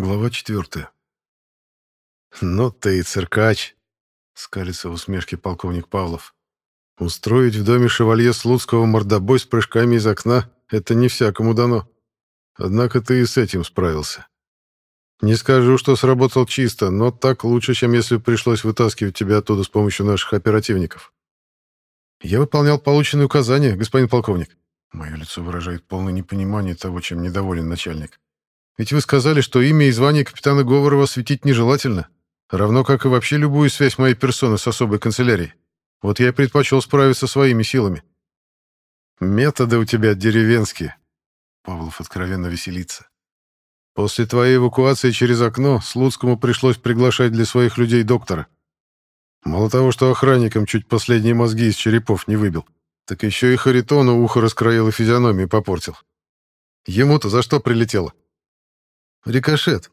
Глава четвертая. «Ну ты и циркач!» — скалится в усмешке полковник Павлов. «Устроить в доме шевалье Слуцкого мордобой с прыжками из окна — это не всякому дано. Однако ты и с этим справился. Не скажу, что сработал чисто, но так лучше, чем если пришлось вытаскивать тебя оттуда с помощью наших оперативников. Я выполнял полученные указания, господин полковник». Мое лицо выражает полное непонимание того, чем недоволен начальник. Ведь вы сказали, что имя и звание капитана Говорова светить нежелательно, равно как и вообще любую связь моей персоны с особой канцелярией. Вот я и предпочел справиться своими силами. Методы у тебя деревенские. Павлов откровенно веселится. После твоей эвакуации через окно Слуцкому пришлось приглашать для своих людей доктора. Мало того, что охранникам чуть последние мозги из черепов не выбил, так еще и Харитону ухо раскроил и физиономию попортил. Ему-то за что прилетело? Рикошет.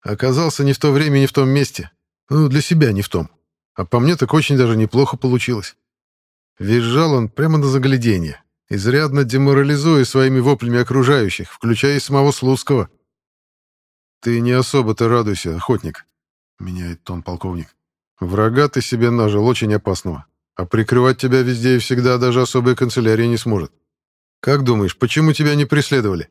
Оказался не в то время, не в том месте. Ну, для себя не в том. А по мне так очень даже неплохо получилось. Визжал он прямо на загляденье, изрядно деморализуя своими воплями окружающих, включая и самого Слуцкого. «Ты не особо-то радуйся, охотник», — меняет тон полковник. «Врага ты себе нажил очень опасного, а прикрывать тебя везде и всегда даже особая канцелярия не сможет. Как думаешь, почему тебя не преследовали?»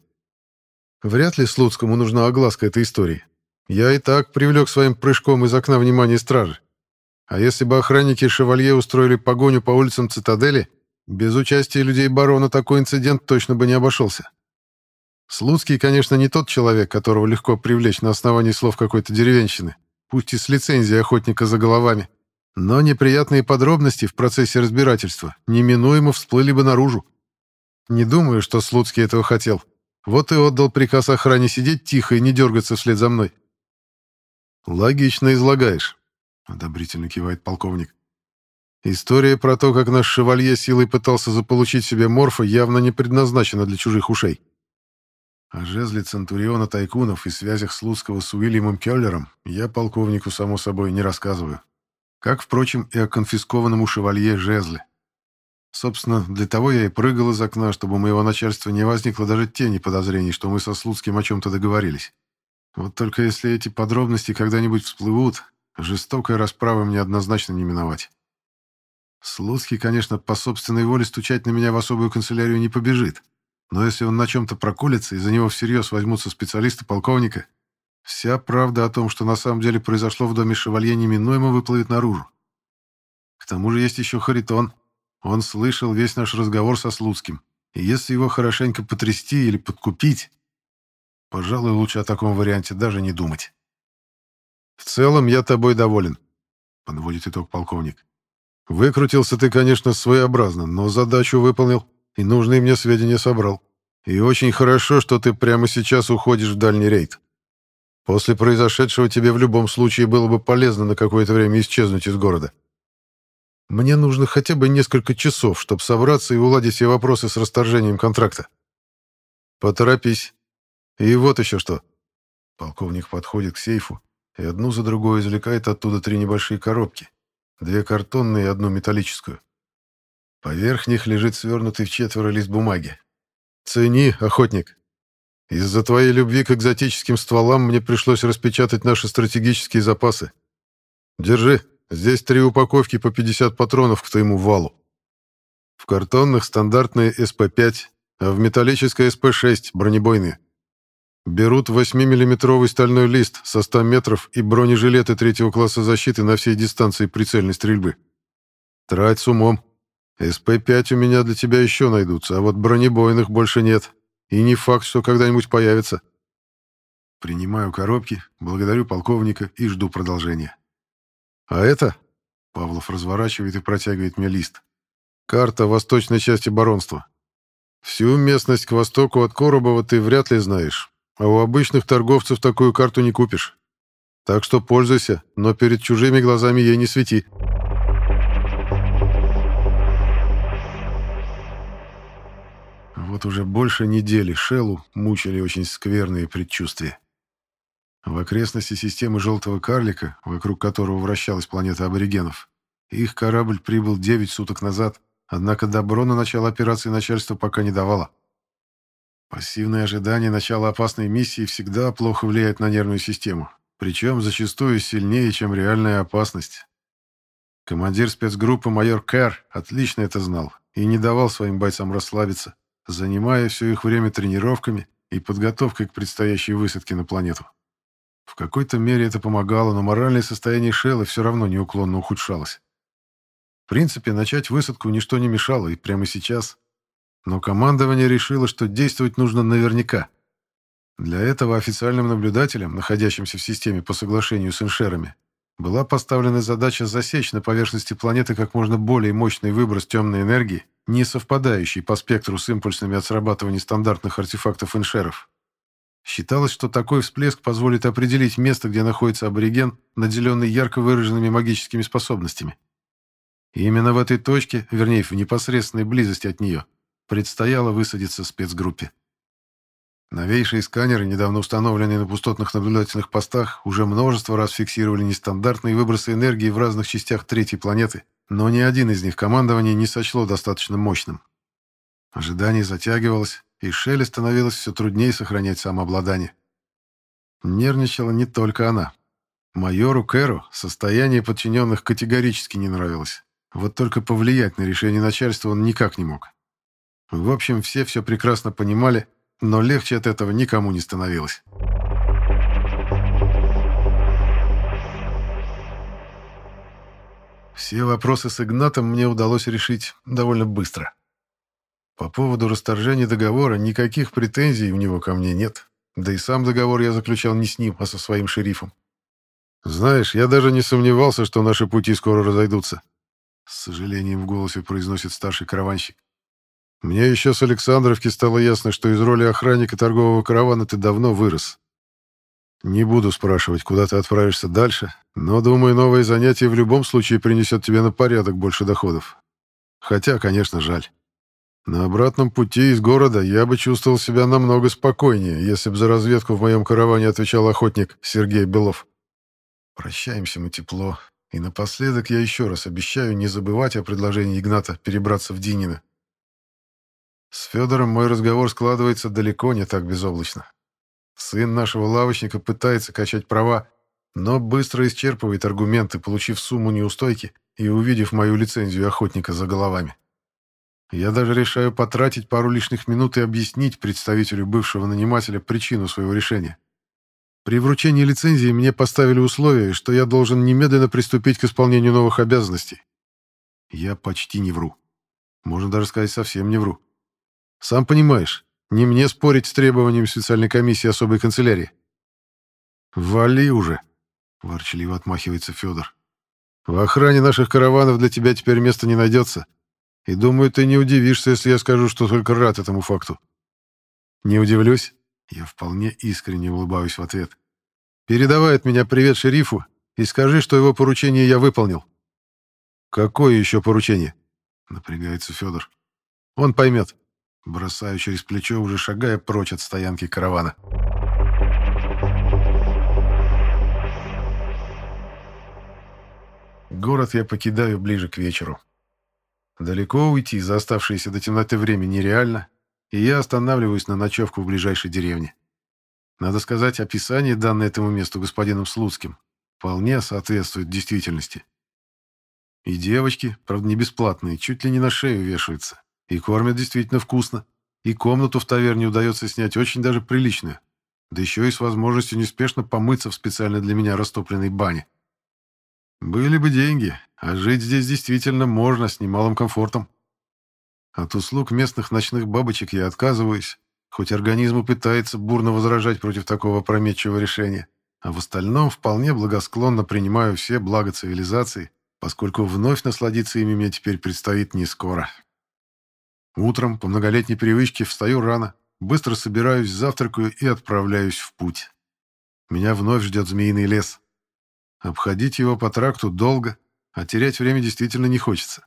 Вряд ли Слуцкому нужна огласка этой истории. Я и так привлек своим прыжком из окна внимание стражи. А если бы охранники Шевалье устроили погоню по улицам цитадели, без участия людей барона такой инцидент точно бы не обошелся. Слуцкий, конечно, не тот человек, которого легко привлечь на основании слов какой-то деревенщины, пусть и с лицензией охотника за головами. Но неприятные подробности в процессе разбирательства неминуемо всплыли бы наружу. Не думаю, что Слуцкий этого хотел. Вот и отдал приказ охране сидеть тихо и не дергаться вслед за мной. «Логично излагаешь», — одобрительно кивает полковник. «История про то, как наш шевалье силой пытался заполучить себе морфа, явно не предназначена для чужих ушей. О жезле Центуриона Тайкунов и связях Слуцкого с Уильямом Келлером я полковнику, само собой, не рассказываю. Как, впрочем, и о конфискованном у шевалье жезле. Собственно, для того я и прыгал из окна, чтобы у моего начальства не возникло даже тени подозрений, что мы со Слуцким о чем-то договорились. Вот только если эти подробности когда-нибудь всплывут, жестокой расправы мне однозначно не миновать. Слуцкий, конечно, по собственной воле стучать на меня в особую канцелярию не побежит, но если он на чем-то проколется и за него всерьез возьмутся специалисты полковника, вся правда о том, что на самом деле произошло в доме Шевалье, неминуемо выплывет наружу. К тому же есть еще Харитон — он слышал весь наш разговор со Слуцким, и если его хорошенько потрясти или подкупить, пожалуй, лучше о таком варианте даже не думать. «В целом я тобой доволен», — подводит итог полковник. «Выкрутился ты, конечно, своеобразно, но задачу выполнил и нужные мне сведения собрал. И очень хорошо, что ты прямо сейчас уходишь в дальний рейд. После произошедшего тебе в любом случае было бы полезно на какое-то время исчезнуть из города. Мне нужно хотя бы несколько часов, чтобы собраться и уладить все вопросы с расторжением контракта. Поторопись. И вот еще что. Полковник подходит к сейфу и одну за другой извлекает оттуда три небольшие коробки. Две картонные и одну металлическую. Поверх них лежит свернутый в четверо лист бумаги. «Цени, охотник. Из-за твоей любви к экзотическим стволам мне пришлось распечатать наши стратегические запасы. Держи». Здесь три упаковки по 50 патронов к твоему валу. В картонных стандартные СП-5, а в металлической СП-6 бронебойные. Берут 8-миллиметровый стальной лист со 100 метров и бронежилеты третьего класса защиты на всей дистанции прицельной стрельбы. Трать с умом. СП-5 у меня для тебя еще найдутся, а вот бронебойных больше нет. И не факт, что когда-нибудь появится. Принимаю коробки, благодарю полковника и жду продолжения. «А это?» — Павлов разворачивает и протягивает мне лист. «Карта восточной части баронства. Всю местность к востоку от Коробова ты вряд ли знаешь, а у обычных торговцев такую карту не купишь. Так что пользуйся, но перед чужими глазами ей не свети». Вот уже больше недели Шеллу мучили очень скверные предчувствия. В окрестности системы «Желтого карлика», вокруг которого вращалась планета аборигенов, их корабль прибыл 9 суток назад, однако добро на начало операции начальство пока не давало. Пассивное ожидание начала опасной миссии всегда плохо влияет на нервную систему, причем зачастую сильнее, чем реальная опасность. Командир спецгруппы майор Кэр отлично это знал и не давал своим бойцам расслабиться, занимая все их время тренировками и подготовкой к предстоящей высадке на планету. В какой-то мере это помогало, но моральное состояние Шелла все равно неуклонно ухудшалось. В принципе, начать высадку ничто не мешало, и прямо сейчас. Но командование решило, что действовать нужно наверняка. Для этого официальным наблюдателям, находящимся в системе по соглашению с иншерами, была поставлена задача засечь на поверхности планеты как можно более мощный выброс темной энергии, не совпадающий по спектру с импульсами от срабатывания стандартных артефактов иншеров. Считалось, что такой всплеск позволит определить место, где находится абориген, наделенный ярко выраженными магическими способностями. И именно в этой точке, вернее, в непосредственной близости от нее, предстояло высадиться спецгруппе. Новейшие сканеры, недавно установленные на пустотных наблюдательных постах, уже множество раз фиксировали нестандартные выбросы энергии в разных частях третьей планеты, но ни один из них командование не сочло достаточно мощным. Ожидание затягивалось, и Шелли становилось все труднее сохранять самообладание. Нервничала не только она. Майору Кэру состояние подчиненных категорически не нравилось. Вот только повлиять на решение начальства он никак не мог. В общем, все все прекрасно понимали, но легче от этого никому не становилось. Все вопросы с Игнатом мне удалось решить довольно быстро. По поводу расторжения договора никаких претензий у него ко мне нет. Да и сам договор я заключал не с ним, а со своим шерифом. Знаешь, я даже не сомневался, что наши пути скоро разойдутся. С сожалением в голосе произносит старший караванщик. Мне еще с Александровки стало ясно, что из роли охранника торгового каравана ты давно вырос. Не буду спрашивать, куда ты отправишься дальше, но, думаю, новое занятие в любом случае принесет тебе на порядок больше доходов. Хотя, конечно, жаль. На обратном пути из города я бы чувствовал себя намного спокойнее, если бы за разведку в моем караване отвечал охотник Сергей Белов. Прощаемся мы тепло, и напоследок я еще раз обещаю не забывать о предложении Игната перебраться в Динино. С Федором мой разговор складывается далеко не так безоблачно. Сын нашего лавочника пытается качать права, но быстро исчерпывает аргументы, получив сумму неустойки и увидев мою лицензию охотника за головами. Я даже решаю потратить пару лишних минут и объяснить представителю бывшего нанимателя причину своего решения. При вручении лицензии мне поставили условие, что я должен немедленно приступить к исполнению новых обязанностей. Я почти не вру. Можно даже сказать, совсем не вру. Сам понимаешь, не мне спорить с требованиями специальной комиссии особой канцелярии. «Вали уже!» — ворчливо отмахивается Федор. «В охране наших караванов для тебя теперь места не найдется. И думаю, ты не удивишься, если я скажу, что только рад этому факту». «Не удивлюсь. Я вполне искренне улыбаюсь в ответ. «Передавай от меня привет шерифу и скажи, что его поручение я выполнил». «Какое еще поручение?» — напрягается Федор. «Он поймет». Бросаю через плечо, уже шагая прочь от стоянки каравана. Город я покидаю ближе к вечеру. Далеко уйти за оставшееся до темноты время нереально, и я останавливаюсь на ночевку в ближайшей деревне. Надо сказать, описание, данное этому месту господином Слуцким, вполне соответствует действительности. И девочки, правда не бесплатные, чуть ли не на шею вешаются, и кормят действительно вкусно, и комнату в таверне удается снять очень даже приличную, да еще и с возможностью неспешно помыться в специально для меня растопленной бане. Были бы деньги, а жить здесь действительно можно с немалым комфортом. От услуг местных ночных бабочек я отказываюсь, хоть организм и пытается бурно возражать против такого опрометчивого решения, а в остальном вполне благосклонно принимаю все блага цивилизации, поскольку вновь насладиться ими мне теперь предстоит не скоро. Утром, по многолетней привычке, встаю рано, быстро собираюсь, завтракаю и отправляюсь в путь. Меня вновь ждет змеиный лес. Обходить его по тракту долго, а терять время действительно не хочется.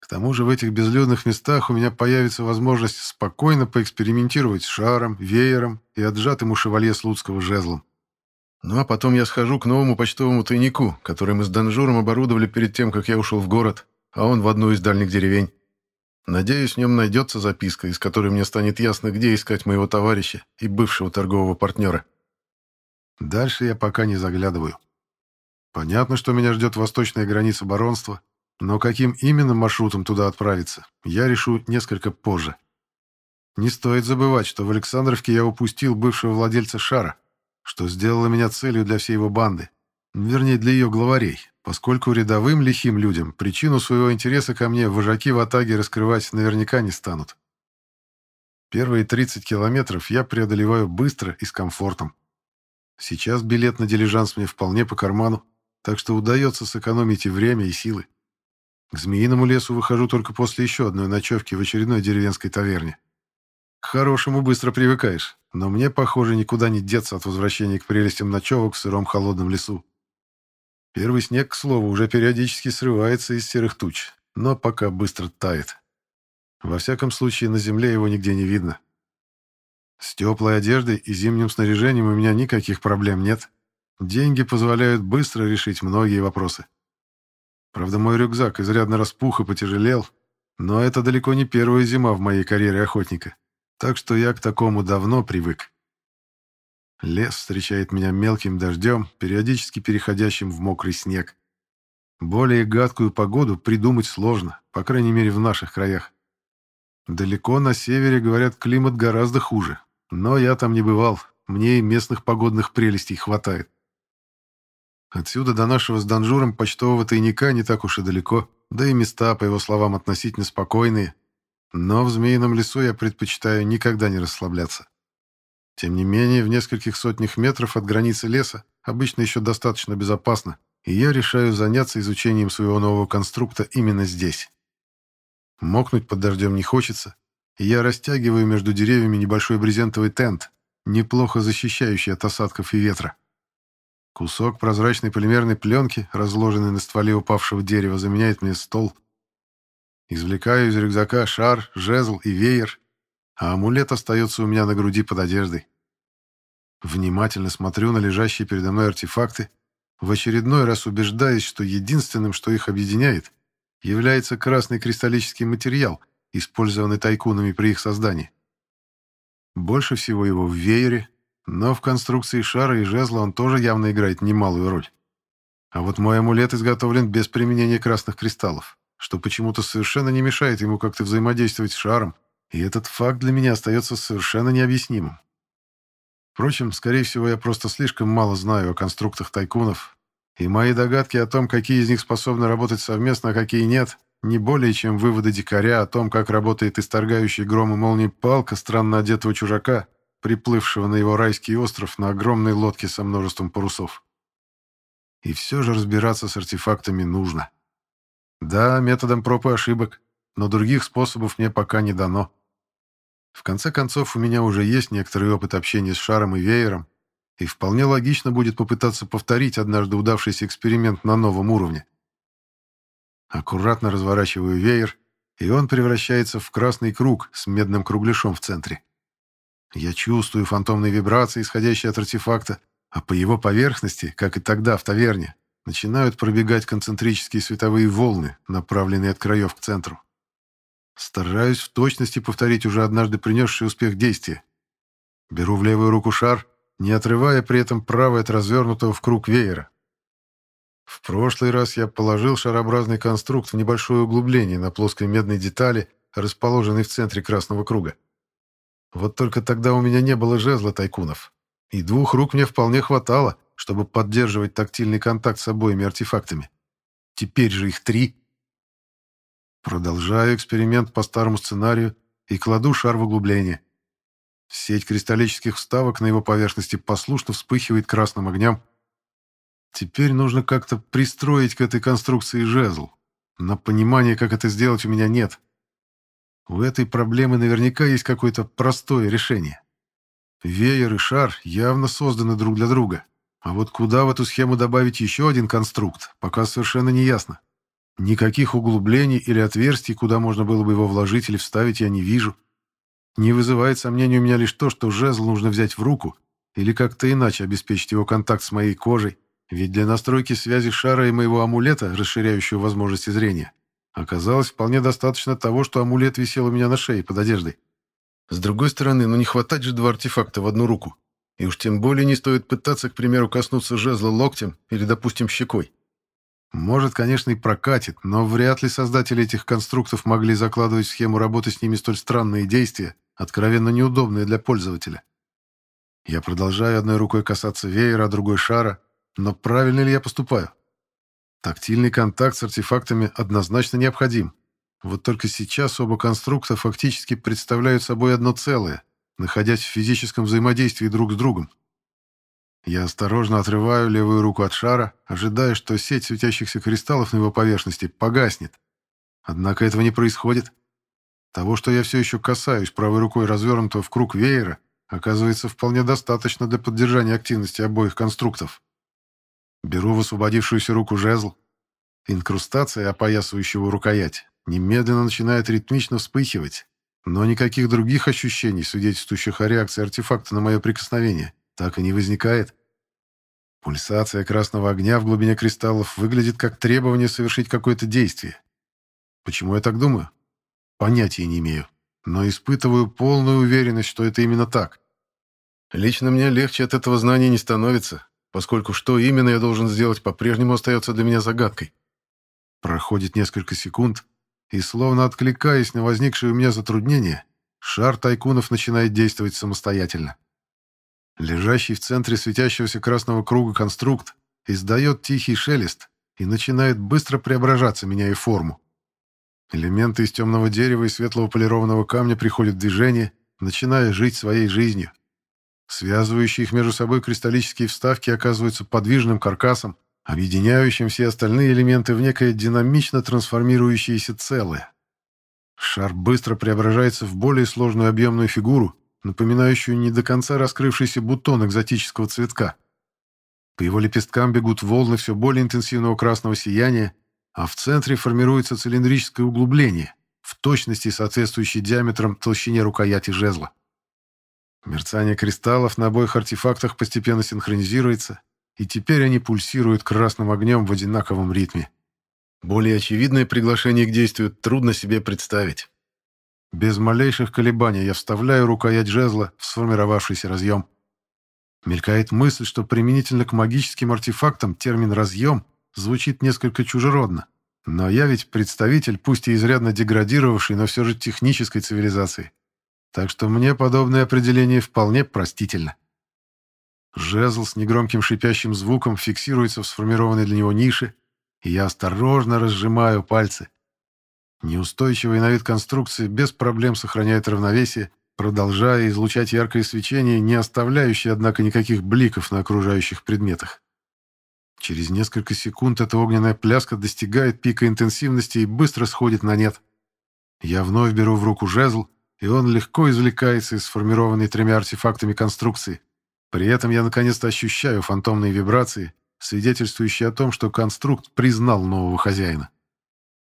К тому же в этих безлюдных местах у меня появится возможность спокойно поэкспериментировать с шаром, веером и отжатым у шевалье Слуцкого жезлом. Ну а потом я схожу к новому почтовому тайнику, который мы с Данжуром оборудовали перед тем, как я ушел в город, а он в одну из дальних деревень. Надеюсь, в нем найдется записка, из которой мне станет ясно, где искать моего товарища и бывшего торгового партнера. Дальше я пока не заглядываю. Понятно, что меня ждет восточная граница баронства, но каким именно маршрутом туда отправиться, я решу несколько позже. Не стоит забывать, что в Александровке я упустил бывшего владельца шара, что сделало меня целью для всей его банды, вернее, для ее главарей, поскольку рядовым лихим людям причину своего интереса ко мне вожаки в Атаге раскрывать наверняка не станут. Первые 30 километров я преодолеваю быстро и с комфортом. Сейчас билет на дилижанс мне вполне по карману, так что удается сэкономить и время, и силы. К Змеиному лесу выхожу только после еще одной ночевки в очередной деревенской таверне. К хорошему быстро привыкаешь, но мне, похоже, никуда не деться от возвращения к прелестям ночевок в сыром холодном лесу. Первый снег, к слову, уже периодически срывается из серых туч, но пока быстро тает. Во всяком случае, на земле его нигде не видно. С теплой одеждой и зимним снаряжением у меня никаких проблем нет. Деньги позволяют быстро решить многие вопросы. Правда, мой рюкзак изрядно распух и потяжелел, но это далеко не первая зима в моей карьере охотника, так что я к такому давно привык. Лес встречает меня мелким дождем, периодически переходящим в мокрый снег. Более гадкую погоду придумать сложно, по крайней мере в наших краях. Далеко на севере, говорят, климат гораздо хуже. Но я там не бывал, мне и местных погодных прелестей хватает. Отсюда до нашего с Данжуром почтового тайника не так уж и далеко, да и места, по его словам, относительно спокойные. Но в Змеином лесу я предпочитаю никогда не расслабляться. Тем не менее, в нескольких сотнях метров от границы леса обычно еще достаточно безопасно, и я решаю заняться изучением своего нового конструкта именно здесь. Мокнуть под дождем не хочется, и я растягиваю между деревьями небольшой брезентовый тент, неплохо защищающий от осадков и ветра. Кусок прозрачной полимерной пленки, разложенный на стволе упавшего дерева, заменяет мне стол. Извлекаю из рюкзака шар, жезл и веер, а амулет остается у меня на груди под одеждой. Внимательно смотрю на лежащие передо мной артефакты, в очередной раз убеждаясь, что единственным, что их объединяет, является красный кристаллический материал, использованный тайкунами при их создании. Больше всего его в веере, но в конструкции шара и жезла он тоже явно играет немалую роль. А вот мой амулет изготовлен без применения красных кристаллов, что почему-то совершенно не мешает ему как-то взаимодействовать с шаром, и этот факт для меня остается совершенно необъяснимым. Впрочем, скорее всего, я просто слишком мало знаю о конструктах тайкунов, и мои догадки о том, какие из них способны работать совместно, а какие нет, не более чем выводы дикаря о том, как работает исторгающий гром и молнии палка странно одетого чужака, приплывшего на его райский остров на огромной лодке со множеством парусов. И все же разбираться с артефактами нужно. Да, методом проб и ошибок, но других способов мне пока не дано. В конце концов, у меня уже есть некоторый опыт общения с шаром и веером, и вполне логично будет попытаться повторить однажды удавшийся эксперимент на новом уровне. Аккуратно разворачиваю веер, и он превращается в красный круг с медным кругляшом в центре. Я чувствую фантомные вибрации, исходящие от артефакта, а по его поверхности, как и тогда в таверне, начинают пробегать концентрические световые волны, направленные от краев к центру. Стараюсь в точности повторить уже однажды принесший успех действия. Беру в левую руку шар, не отрывая при этом правой от развернутого в круг веера. В прошлый раз я положил шарообразный конструкт в небольшое углубление на плоской медной детали, расположенной в центре красного круга. Вот только тогда у меня не было жезла тайкунов, и двух рук мне вполне хватало, чтобы поддерживать тактильный контакт с обоими артефактами. Теперь же их три — Продолжаю эксперимент по старому сценарию и кладу шар в углубление. Сеть кристаллических вставок на его поверхности послушно вспыхивает красным огнем. Теперь нужно как-то пристроить к этой конструкции жезл. Но понимания, как это сделать, у меня нет. У этой проблемы наверняка есть какое-то простое решение. Веер и шар явно созданы друг для друга. А вот куда в эту схему добавить еще один конструкт, пока совершенно не ясно. Никаких углублений или отверстий, куда можно было бы его вложить или вставить, я не вижу. Не вызывает сомнений у меня лишь то, что жезл нужно взять в руку или как-то иначе обеспечить его контакт с моей кожей, ведь для настройки связи шара и моего амулета, расширяющего возможности зрения, Оказалось, вполне достаточно того, что амулет висел у меня на шее под одеждой. С другой стороны, ну не хватать же два артефакта в одну руку. И уж тем более не стоит пытаться, к примеру, коснуться жезла локтем или, допустим, щекой. Может, конечно, и прокатит, но вряд ли создатели этих конструктов могли закладывать в схему работы с ними столь странные действия, откровенно неудобные для пользователя. Я продолжаю одной рукой касаться веера, а другой шара, но правильно ли я поступаю? Тактильный контакт с артефактами однозначно необходим. Вот только сейчас оба конструкта фактически представляют собой одно целое, находясь в физическом взаимодействии друг с другом. Я осторожно отрываю левую руку от шара, ожидая, что сеть светящихся кристаллов на его поверхности погаснет. Однако этого не происходит. Того, что я все еще касаюсь правой рукой развернутого в круг веера, оказывается вполне достаточно для поддержания активности обоих конструктов. Беру в освободившуюся руку жезл. Инкрустация, опоясывающего рукоять, немедленно начинает ритмично вспыхивать, но никаких других ощущений, свидетельствующих о реакции артефакта на мое прикосновение, так и не возникает. Пульсация красного огня в глубине кристаллов выглядит как требование совершить какое-то действие. Почему я так думаю? Понятия не имею, но испытываю полную уверенность, что это именно так. Лично мне легче от этого знания не становится, поскольку что именно я должен сделать, по-прежнему остается для меня загадкой. Проходит несколько секунд, и, словно откликаясь на возникшее у меня затруднение, шар тайкунов начинает действовать самостоятельно. Лежащий в центре светящегося красного круга конструкт издает тихий шелест и начинает быстро преображаться, меняя форму. Элементы из темного дерева и светлого полированного камня приходят в движение, начиная жить своей жизнью. Связывающие их между собой кристаллические вставки оказываются подвижным каркасом, объединяющим все остальные элементы в некое динамично трансформирующееся целое. Шар быстро преображается в более сложную объемную фигуру, напоминающую не до конца раскрывшийся бутон экзотического цветка. По его лепесткам бегут волны все более интенсивного красного сияния, а в центре формируется цилиндрическое углубление, в точности соответствующее диаметром толщине рукояти жезла. Мерцание кристаллов на обоих артефактах постепенно синхронизируется, и теперь они пульсируют красным огнем в одинаковом ритме. Более очевидное приглашение к действию трудно себе представить. Без малейших колебаний я вставляю рукоять жезла в сформировавшийся разъем. Мелькает мысль, что применительно к магическим артефактам термин «разъем» звучит несколько чужеродно. Но я ведь представитель, пусть и изрядно деградировавшей, но все же технической цивилизации. Так что мне подобное определение вполне простительно. Жезл с негромким шипящим звуком фиксируется в сформированной для него нише, и я осторожно разжимаю пальцы. Неустойчивая на вид конструкция без проблем сохраняет равновесие, продолжая излучать яркое свечение, не оставляющее, однако, никаких бликов на окружающих предметах. Через несколько секунд эта огненная пляска достигает пика интенсивности и быстро сходит на нет. Я вновь беру в руку жезл, и он легко извлекается из сформированной тремя артефактами конструкции. При этом я наконец-то ощущаю фантомные вибрации, свидетельствующие о том, что конструкт признал нового хозяина.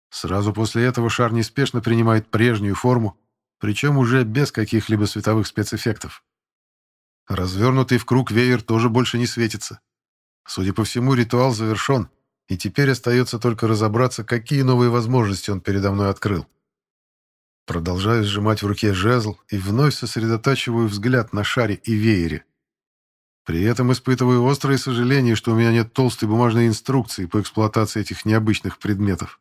Сразу после этого шар неспешно принимает прежнюю форму, причем уже без каких-либо световых спецэффектов. Развернутый в круг веер тоже больше не светится. Судя по всему, ритуал завершен, и теперь остается только разобраться, какие новые возможности он передо мной открыл. Продолжаю сжимать в руке жезл и вновь сосредотачиваю взгляд на шаре и веере. При этом испытываю острое сожаление, что у меня нет толстой бумажной инструкции по эксплуатации этих необычных предметов.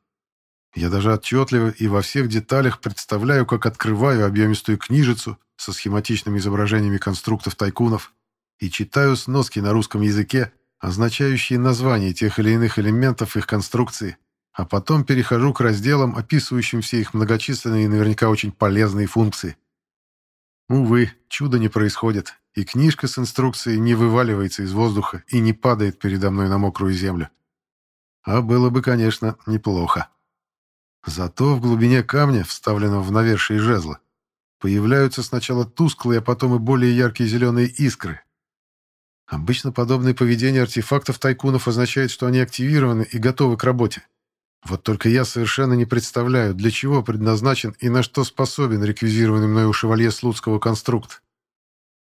Я даже отчетливо и во всех деталях представляю, как открываю объемистую книжицу со схематичными изображениями конструктов тайкунов и читаю сноски на русском языке, означающие названия тех или иных элементов их конструкции, а потом перехожу к разделам, описывающим все их многочисленные и наверняка очень полезные функции. Увы, чудо не происходит, и книжка с инструкцией не вываливается из воздуха и не падает передо мной на мокрую землю. А было бы, конечно, неплохо. Зато в глубине камня, вставленного в навершие жезла, появляются сначала тусклые, а потом и более яркие зеленые искры. Обычно подобное поведение артефактов тайкунов означает, что они активированы и готовы к работе. Вот только я совершенно не представляю, для чего предназначен и на что способен реквизированный мной у шевалье Слуцкого конструкт.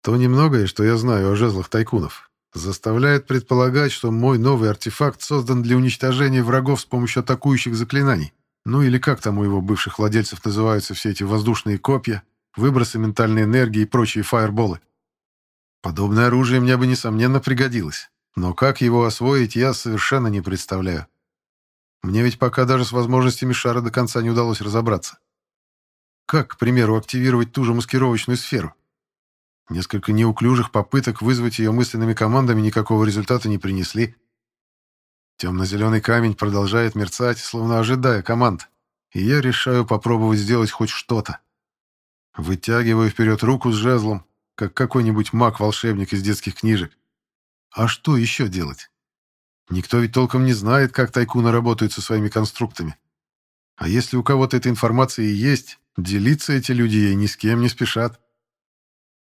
То немногое, что я знаю о жезлах тайкунов, заставляет предполагать, что мой новый артефакт создан для уничтожения врагов с помощью атакующих заклинаний, Ну или как там у его бывших владельцев называются все эти воздушные копья, выбросы ментальной энергии и прочие фаерболы. Подобное оружие мне бы, несомненно, пригодилось. Но как его освоить, я совершенно не представляю. Мне ведь пока даже с возможностями шара до конца не удалось разобраться. Как, к примеру, активировать ту же маскировочную сферу? Несколько неуклюжих попыток вызвать ее мысленными командами никакого результата не принесли. Темно-зеленый камень продолжает мерцать, словно ожидая команд, и я решаю попробовать сделать хоть что-то. Вытягиваю вперед руку с жезлом, как какой-нибудь маг-волшебник из детских книжек. А что еще делать? Никто ведь толком не знает, как тайкуны работают со своими конструктами. А если у кого-то эта информация и есть, делиться эти люди ей ни с кем не спешат.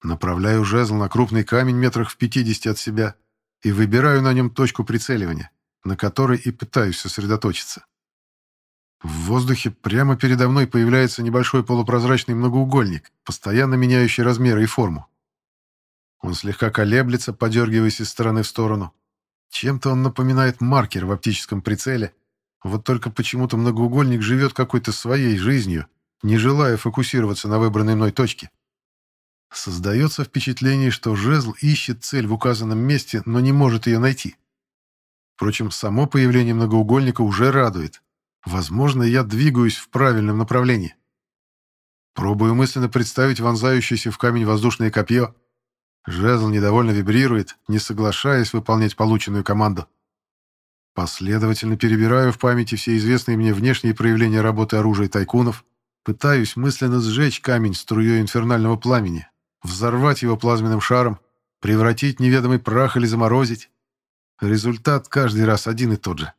Направляю жезл на крупный камень метрах в 50 от себя и выбираю на нем точку прицеливания, на которой и пытаюсь сосредоточиться. В воздухе прямо передо мной появляется небольшой полупрозрачный многоугольник, постоянно меняющий размеры и форму. Он слегка колеблется, подергиваясь из стороны в сторону. Чем-то он напоминает маркер в оптическом прицеле, вот только почему-то многоугольник живет какой-то своей жизнью, не желая фокусироваться на выбранной мной точке. Создается впечатление, что жезл ищет цель в указанном месте, но не может ее найти. Впрочем, само появление многоугольника уже радует. Возможно, я двигаюсь в правильном направлении. Пробую мысленно представить вонзающееся в камень воздушное копье. Жезл недовольно вибрирует, не соглашаясь выполнять полученную команду. Последовательно перебираю в памяти все известные мне внешние проявления работы оружия тайкунов, пытаюсь мысленно сжечь камень струей инфернального пламени, взорвать его плазменным шаром, превратить неведомый прах или заморозить. Результат каждый раз один и тот же.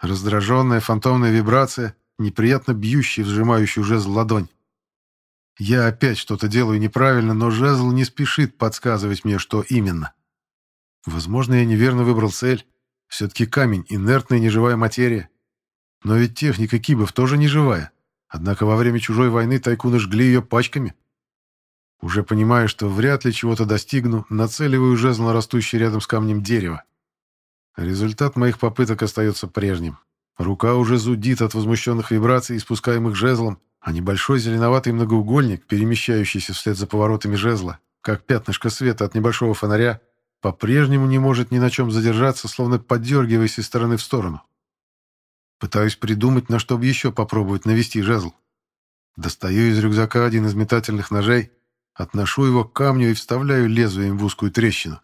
Раздраженная фантомная вибрация, неприятно бьющая, сжимающую жезл ладонь. Я опять что-то делаю неправильно, но жезл не спешит подсказывать мне, что именно. Возможно, я неверно выбрал цель. Все-таки камень — инертная неживая материя. Но ведь техника кибов тоже неживая. Однако во время чужой войны тайкуны жгли ее пачками. Уже понимая, что вряд ли чего-то достигну, нацеливаю жезл на растущее рядом с камнем дерево. Результат моих попыток остается прежним. Рука уже зудит от возмущенных вибраций, испускаемых жезлом, а небольшой зеленоватый многоугольник, перемещающийся вслед за поворотами жезла, как пятнышко света от небольшого фонаря, по-прежнему не может ни на чем задержаться, словно поддергиваясь из стороны в сторону. Пытаюсь придумать, на что бы еще попробовать навести жезл. Достаю из рюкзака один из метательных ножей, Отношу его к камню и вставляю лезвием в узкую трещину.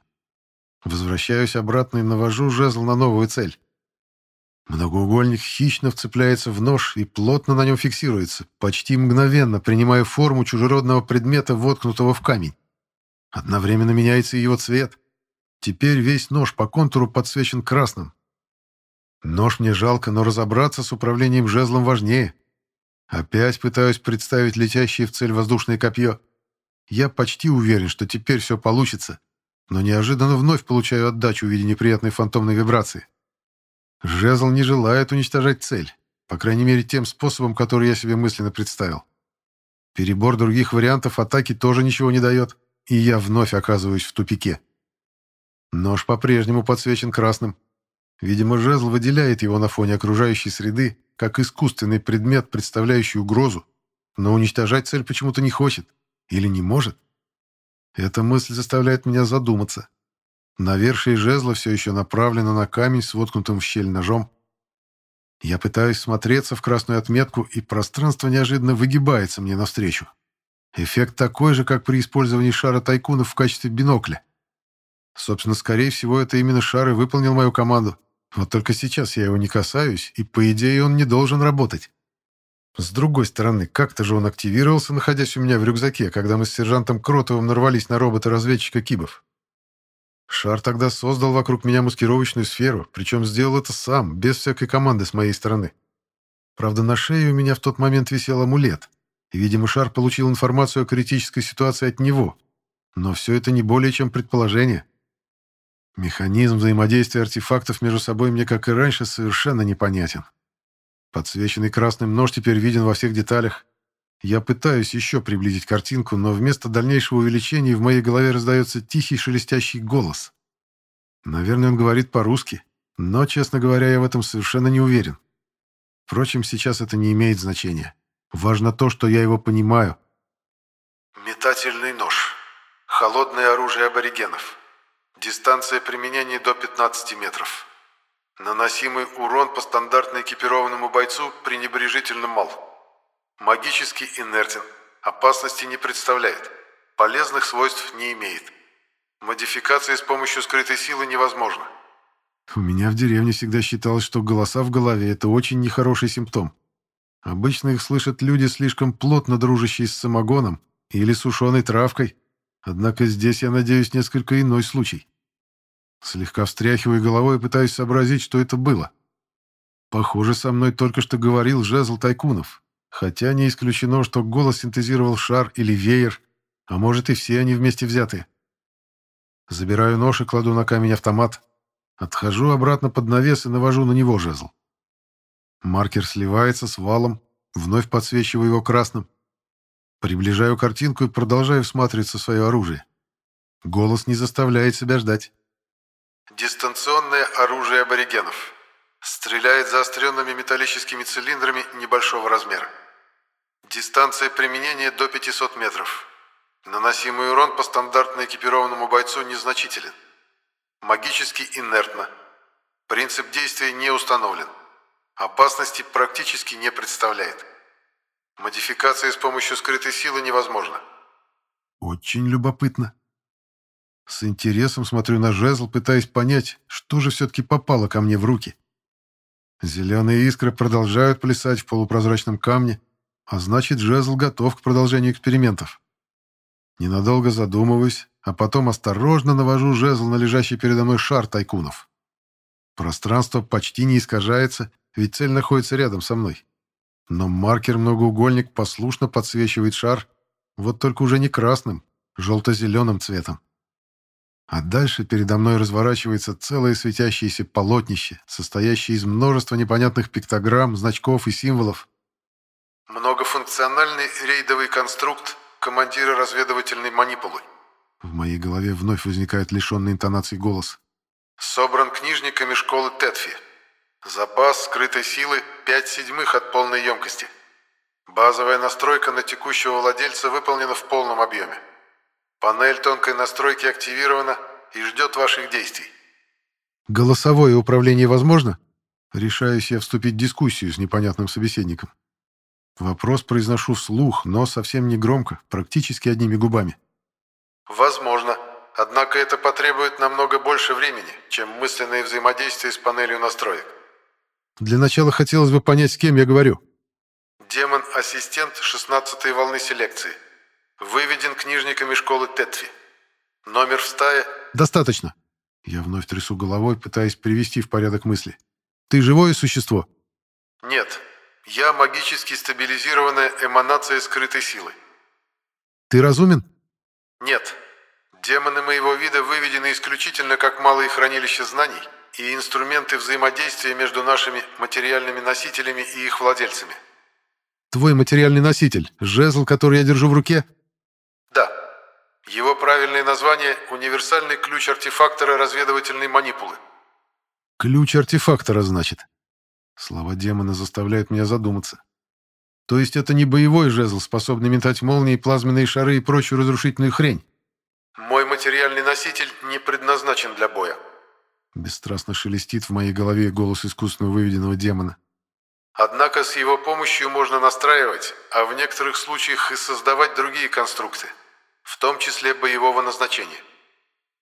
Возвращаюсь обратно и навожу жезл на новую цель. Многоугольник хищно вцепляется в нож и плотно на нем фиксируется, почти мгновенно принимая форму чужеродного предмета, воткнутого в камень. Одновременно меняется и его цвет. Теперь весь нож по контуру подсвечен красным. Нож мне жалко, но разобраться с управлением жезлом важнее. Опять пытаюсь представить летящее в цель воздушное копье. Я почти уверен, что теперь все получится, но неожиданно вновь получаю отдачу в виде неприятной фантомной вибрации. Жезл не желает уничтожать цель, по крайней мере тем способом, который я себе мысленно представил. Перебор других вариантов атаки тоже ничего не дает, и я вновь оказываюсь в тупике. Нож по-прежнему подсвечен красным. Видимо, жезл выделяет его на фоне окружающей среды, как искусственный предмет, представляющий угрозу, но уничтожать цель почему-то не хочет. Или не может? Эта мысль заставляет меня задуматься. Навершие жезла все еще направлено на камень с воткнутым в щель ножом. Я пытаюсь смотреться в красную отметку, и пространство неожиданно выгибается мне навстречу. Эффект такой же, как при использовании шара тайкунов в качестве бинокля. Собственно, скорее всего, это именно шар и выполнил мою команду. Вот только сейчас я его не касаюсь, и, по идее, он не должен работать. С другой стороны, как-то же он активировался, находясь у меня в рюкзаке, когда мы с сержантом Кротовым нарвались на робота-разведчика Кибов. Шар тогда создал вокруг меня маскировочную сферу, причем сделал это сам, без всякой команды с моей стороны. Правда, на шее у меня в тот момент висел амулет, и, видимо, Шар получил информацию о критической ситуации от него. Но все это не более чем предположение. Механизм взаимодействия артефактов между собой мне, как и раньше, совершенно непонятен. Подсвеченный красным нож теперь виден во всех деталях. Я пытаюсь еще приблизить картинку, но вместо дальнейшего увеличения в моей голове раздается тихий шелестящий голос. Наверное, он говорит по-русски, но, честно говоря, я в этом совершенно не уверен. Впрочем, сейчас это не имеет значения. Важно то, что я его понимаю. Метательный нож. Холодное оружие аборигенов. Дистанция применения до 15 метров. Наносимый урон по стандартно экипированному бойцу пренебрежительно мал. Магически инертен. Опасности не представляет. Полезных свойств не имеет. Модификация с помощью скрытой силы невозможна. У меня в деревне всегда считалось, что голоса в голове – это очень нехороший симптом. Обычно их слышат люди, слишком плотно дружащие с самогоном или сушеной травкой. Однако здесь, я надеюсь, несколько иной случай. Слегка встряхиваю головой и пытаюсь сообразить, что это было. Похоже, со мной только что говорил жезл тайкунов. Хотя не исключено, что голос синтезировал шар или веер, а может и все они вместе взятые. Забираю нож и кладу на камень автомат. Отхожу обратно под навес и навожу на него жезл. Маркер сливается с валом, вновь подсвечиваю его красным. Приближаю картинку и продолжаю всматриваться в свое оружие. Голос не заставляет себя ждать. Дистанционное оружие аборигенов. Стреляет заостренными металлическими цилиндрами небольшого размера. Дистанция применения до 500 метров. Наносимый урон по стандартно экипированному бойцу незначителен. Магически инертно. Принцип действия не установлен. Опасности практически не представляет. Модификация с помощью скрытой силы невозможна. Очень любопытно. С интересом смотрю на жезл, пытаясь понять, что же все-таки попало ко мне в руки. Зеленые искры продолжают плясать в полупрозрачном камне, а значит, жезл готов к продолжению экспериментов. Ненадолго задумываюсь, а потом осторожно навожу жезл на лежащий передо мной шар тайкунов. Пространство почти не искажается, ведь цель находится рядом со мной. Но маркер-многоугольник послушно подсвечивает шар, вот только уже не красным, желто-зеленым цветом. А дальше передо мной разворачивается целое светящееся полотнище, состоящее из множества непонятных пиктограмм, значков и символов. Многофункциональный рейдовый конструкт командира разведывательной манипулы. В моей голове вновь возникает лишенный интонации голос. Собран книжниками школы Тетфи. Запас скрытой силы 5 седьмых от полной емкости. Базовая настройка на текущего владельца выполнена в полном объеме. Панель тонкой настройки активирована и ждет ваших действий. Голосовое управление возможно? Решаюсь я вступить в дискуссию с непонятным собеседником. Вопрос произношу вслух, но совсем не громко, практически одними губами. Возможно. Однако это потребует намного больше времени, чем мысленное взаимодействие с панелью настроек. Для начала хотелось бы понять, с кем я говорю. Демон-ассистент 16-й волны селекции. Выведен книжниками школы Тетфи. Номер в стае... Достаточно. Я вновь трясу головой, пытаясь привести в порядок мысли. Ты живое существо? Нет. Я магически стабилизированная эманация скрытой силы. Ты разумен? Нет. Демоны моего вида выведены исключительно как малые хранилища знаний и инструменты взаимодействия между нашими материальными носителями и их владельцами. Твой материальный носитель, жезл, который я держу в руке? Да. Его правильное название – универсальный ключ артефактора разведывательной манипулы. Ключ артефактора, значит. Слова демона заставляют меня задуматься. То есть это не боевой жезл, способный метать молнии, плазменные шары и прочую разрушительную хрень? Мой материальный носитель не предназначен для боя. Бесстрастно шелестит в моей голове голос искусственно выведенного демона. Однако с его помощью можно настраивать, а в некоторых случаях и создавать другие конструкты, в том числе боевого назначения.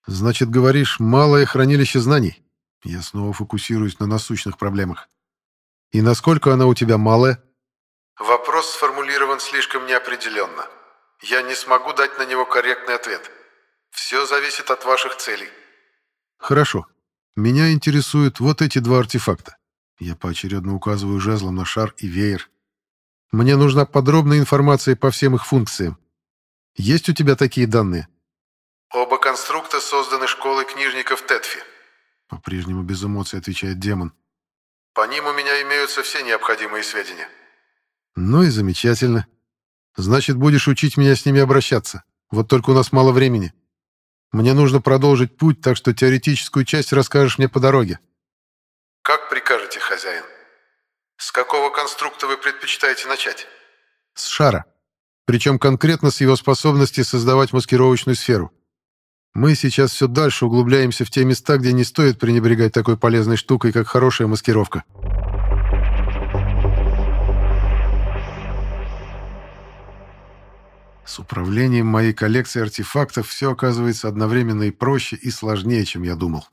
Значит, говоришь, малое хранилище знаний? Я снова фокусируюсь на насущных проблемах. И насколько она у тебя малая? Вопрос сформулирован слишком неопределенно. Я не смогу дать на него корректный ответ. Все зависит от ваших целей. Хорошо. Меня интересуют вот эти два артефакта. Я поочередно указываю жезлом на шар и веер. Мне нужна подробная информация по всем их функциям. Есть у тебя такие данные? Оба конструкта созданы школой книжников Тетфи. По-прежнему без эмоций отвечает демон. По ним у меня имеются все необходимые сведения. Ну и замечательно. Значит, будешь учить меня с ними обращаться. Вот только у нас мало времени. Мне нужно продолжить путь, так что теоретическую часть расскажешь мне по дороге. Как прикажете, хозяин. С какого конструкта вы предпочитаете начать? С шара. Причем конкретно с его способности создавать маскировочную сферу. Мы сейчас все дальше углубляемся в те места, где не стоит пренебрегать такой полезной штукой, как хорошая маскировка. С управлением моей коллекции артефактов все оказывается одновременно и проще, и сложнее, чем я думал.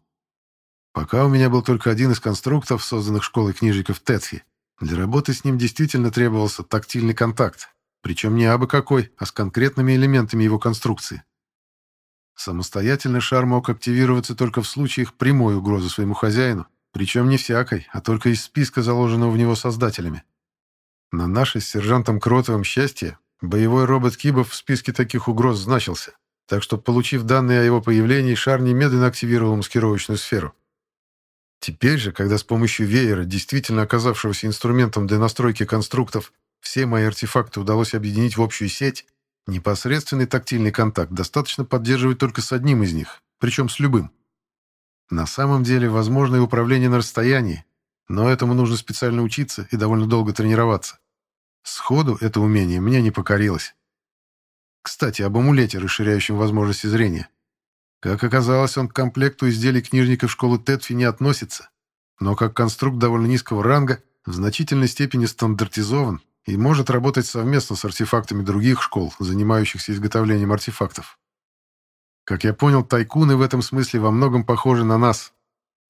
Пока у меня был только один из конструктов, созданных школой книжников Тетфи. Для работы с ним действительно требовался тактильный контакт, причем не абы какой, а с конкретными элементами его конструкции. Самостоятельно шар мог активироваться только в случаях прямой угрозы своему хозяину, причем не всякой, а только из списка, заложенного в него создателями. На наше с сержантом Кротовым счастье Боевой робот Кибов в списке таких угроз значился, так что, получив данные о его появлении, шар немедленно активировал маскировочную сферу. Теперь же, когда с помощью веера, действительно оказавшегося инструментом для настройки конструктов, все мои артефакты удалось объединить в общую сеть, непосредственный тактильный контакт достаточно поддерживать только с одним из них, причем с любым. На самом деле, возможно и управление на расстоянии, но этому нужно специально учиться и довольно долго тренироваться. Сходу это умение мне не покорилось. Кстати, об амулете, расширяющем возможности зрения. Как оказалось, он к комплекту изделий книжников школы Тетфи не относится, но как конструкт довольно низкого ранга в значительной степени стандартизован и может работать совместно с артефактами других школ, занимающихся изготовлением артефактов. Как я понял, тайкуны в этом смысле во многом похожи на нас.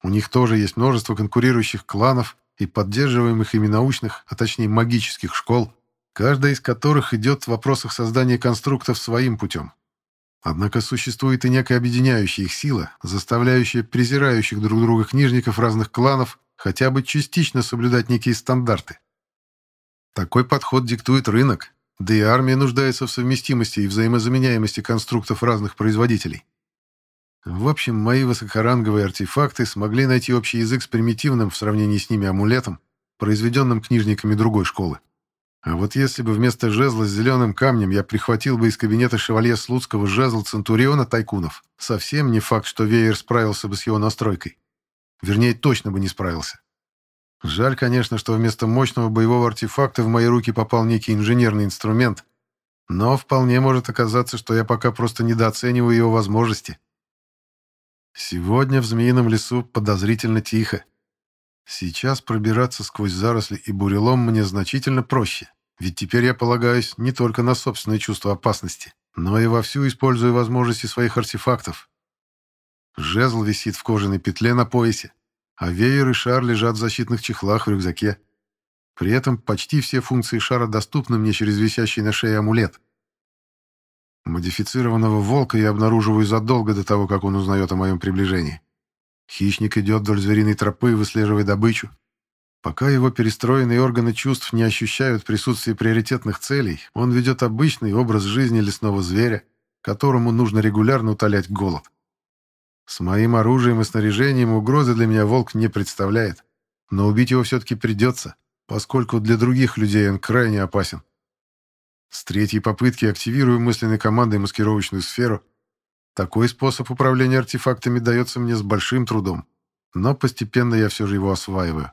У них тоже есть множество конкурирующих кланов, и поддерживаемых ими научных, а точнее магических школ, каждая из которых идет в вопросах создания конструктов своим путем. Однако существует и некая объединяющая их сила, заставляющая презирающих друг друга книжников разных кланов хотя бы частично соблюдать некие стандарты. Такой подход диктует рынок, да и армия нуждается в совместимости и взаимозаменяемости конструктов разных производителей. В общем, мои высокоранговые артефакты смогли найти общий язык с примитивным в сравнении с ними амулетом, произведенным книжниками другой школы. А вот если бы вместо жезла с зеленым камнем я прихватил бы из кабинета шевалье Слуцкого жезл Центуриона Тайкунов, совсем не факт, что веер справился бы с его настройкой. Вернее, точно бы не справился. Жаль, конечно, что вместо мощного боевого артефакта в мои руки попал некий инженерный инструмент, но вполне может оказаться, что я пока просто недооцениваю его возможности. Сегодня в Змеином лесу подозрительно тихо. Сейчас пробираться сквозь заросли и бурелом мне значительно проще, ведь теперь я полагаюсь не только на собственное чувство опасности, но и вовсю использую возможности своих артефактов. Жезл висит в кожаной петле на поясе, а веер и шар лежат в защитных чехлах в рюкзаке. При этом почти все функции шара доступны мне через висящий на шее амулет. Модифицированного волка я обнаруживаю задолго до того, как он узнает о моем приближении. Хищник идет вдоль звериной тропы, выслеживая добычу. Пока его перестроенные органы чувств не ощущают присутствие приоритетных целей, он ведет обычный образ жизни лесного зверя, которому нужно регулярно утолять голод. С моим оружием и снаряжением угрозы для меня волк не представляет, но убить его все-таки придется, поскольку для других людей он крайне опасен. С третьей попытки активирую мысленной командой маскировочную сферу. Такой способ управления артефактами дается мне с большим трудом, но постепенно я все же его осваиваю.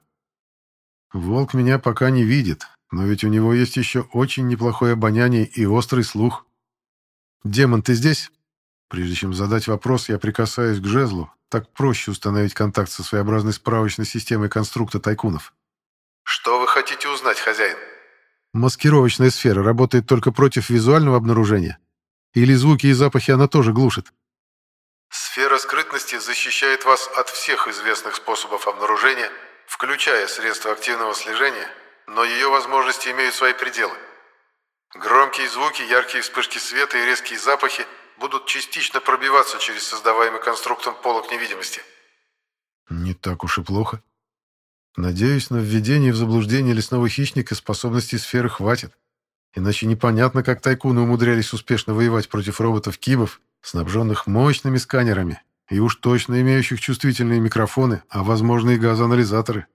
Волк меня пока не видит, но ведь у него есть еще очень неплохое обоняние и острый слух. «Демон, ты здесь?» Прежде чем задать вопрос, я прикасаюсь к жезлу. Так проще установить контакт со своеобразной справочной системой конструкта тайкунов. «Что вы хотите узнать, хозяин?» Маскировочная сфера работает только против визуального обнаружения? Или звуки и запахи она тоже глушит? Сфера скрытности защищает вас от всех известных способов обнаружения, включая средства активного слежения, но ее возможности имеют свои пределы. Громкие звуки, яркие вспышки света и резкие запахи будут частично пробиваться через создаваемый конструктом полок невидимости. Не так уж и плохо. Надеюсь, на введение в заблуждение лесного хищника способностей сферы хватит. Иначе непонятно, как тайкуны умудрялись успешно воевать против роботов-кибов, снабженных мощными сканерами и уж точно имеющих чувствительные микрофоны, а возможно и газоанализаторы.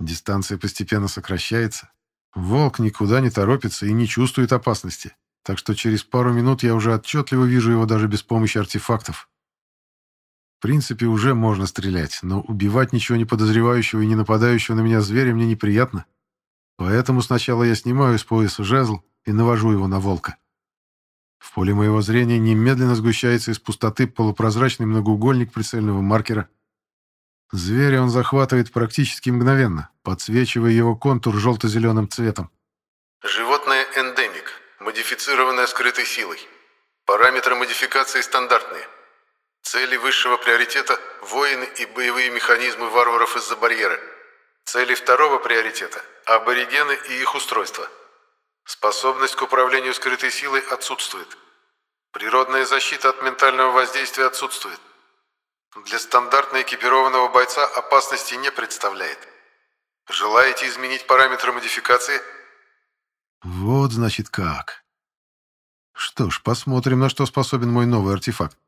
Дистанция постепенно сокращается. Волк никуда не торопится и не чувствует опасности, так что через пару минут я уже отчетливо вижу его даже без помощи артефактов. В принципе, уже можно стрелять, но убивать ничего не подозревающего и не нападающего на меня зверя мне неприятно. Поэтому сначала я снимаю с пояса жезл и навожу его на волка. В поле моего зрения немедленно сгущается из пустоты полупрозрачный многоугольник прицельного маркера. Зверя он захватывает практически мгновенно, подсвечивая его контур желто-зеленым цветом. Животное эндемик, модифицированное скрытой силой. Параметры модификации стандартные. Цели высшего приоритета – воины и боевые механизмы варваров из-за барьера. Цели второго приоритета – аборигены и их устройства. Способность к управлению скрытой силой отсутствует. Природная защита от ментального воздействия отсутствует. Для стандартно экипированного бойца опасности не представляет. Желаете изменить параметры модификации? Вот значит как. Что ж, посмотрим, на что способен мой новый артефакт.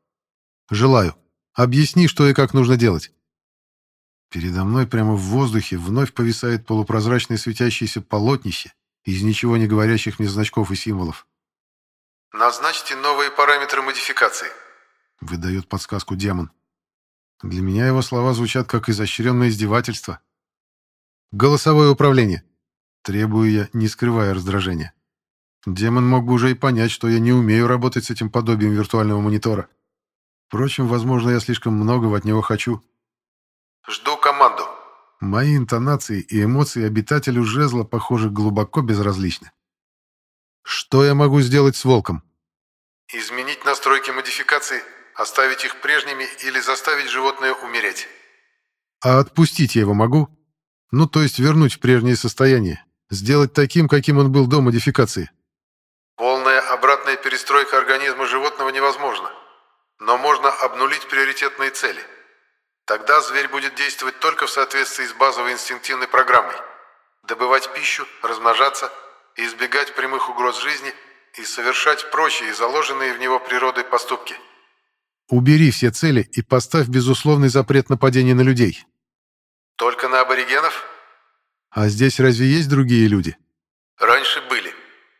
Желаю. Объясни, что и как нужно делать. Передо мной прямо в воздухе вновь повисает полупрозрачное светящееся полотнище, из ничего не говорящих мне значков и символов. «Назначьте новые параметры модификации», — выдает подсказку демон. Для меня его слова звучат как изощренное издевательство. «Голосовое управление», — требую я, не скрывая раздражения. Демон мог бы уже и понять, что я не умею работать с этим подобием виртуального монитора. Впрочем, возможно, я слишком многого от него хочу. «Жду команду», Мои интонации и эмоции обитателю жезла, похоже, глубоко безразличны. Что я могу сделать с волком? Изменить настройки модификации, оставить их прежними или заставить животное умереть. А отпустить я его могу? Ну, то есть вернуть в прежнее состояние. Сделать таким, каким он был до модификации. Полная обратная перестройка организма животного невозможна. Но можно обнулить приоритетные цели – Тогда зверь будет действовать только в соответствии с базовой инстинктивной программой. Добывать пищу, размножаться, избегать прямых угроз жизни и совершать прочие заложенные в него природой поступки. Убери все цели и поставь безусловный запрет нападения на людей. Только на аборигенов? А здесь разве есть другие люди? Раньше были.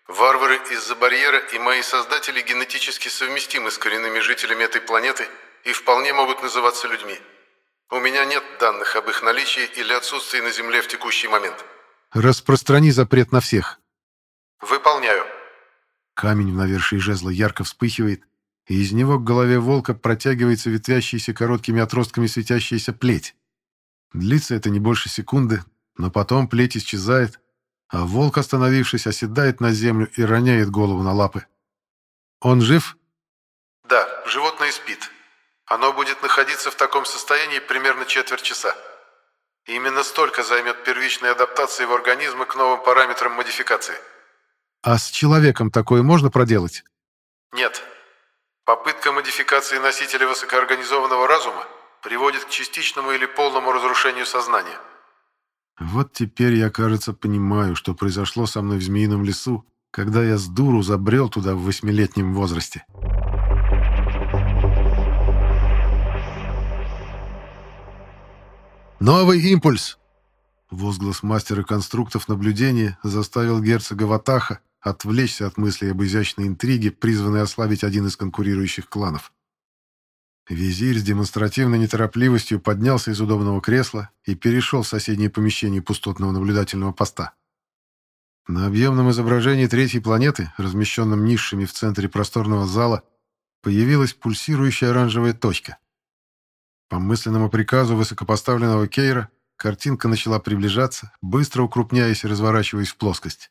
Варвары из-за барьера и мои создатели генетически совместимы с коренными жителями этой планеты и вполне могут называться людьми. У меня нет данных об их наличии или отсутствии на Земле в текущий момент. Распространи запрет на всех. Выполняю. Камень в навершии жезла ярко вспыхивает, и из него к голове волка протягивается ветвящаяся короткими отростками светящаяся плеть. Длится это не больше секунды, но потом плеть исчезает, а волк, остановившись, оседает на землю и роняет голову на лапы. Он жив? Да, животное спит. Оно будет находиться в таком состоянии примерно четверть часа. именно столько займет первичная адаптация его организма к новым параметрам модификации. А с человеком такое можно проделать? Нет. Попытка модификации носителя высокоорганизованного разума приводит к частичному или полному разрушению сознания. Вот теперь я, кажется, понимаю, что произошло со мной в Змеином лесу, когда я с дуру забрел туда в восьмилетнем возрасте. «Новый импульс!» Возглас мастера конструктов наблюдения заставил герцога Ватаха отвлечься от мыслей об изящной интриге, призванной ослабить один из конкурирующих кланов. Визирь с демонстративной неторопливостью поднялся из удобного кресла и перешел в соседнее помещение пустотного наблюдательного поста. На объемном изображении третьей планеты, размещенном низшими в центре просторного зала, появилась пульсирующая оранжевая точка — по мысленному приказу высокопоставленного Кейра картинка начала приближаться, быстро укрупняясь и разворачиваясь в плоскость.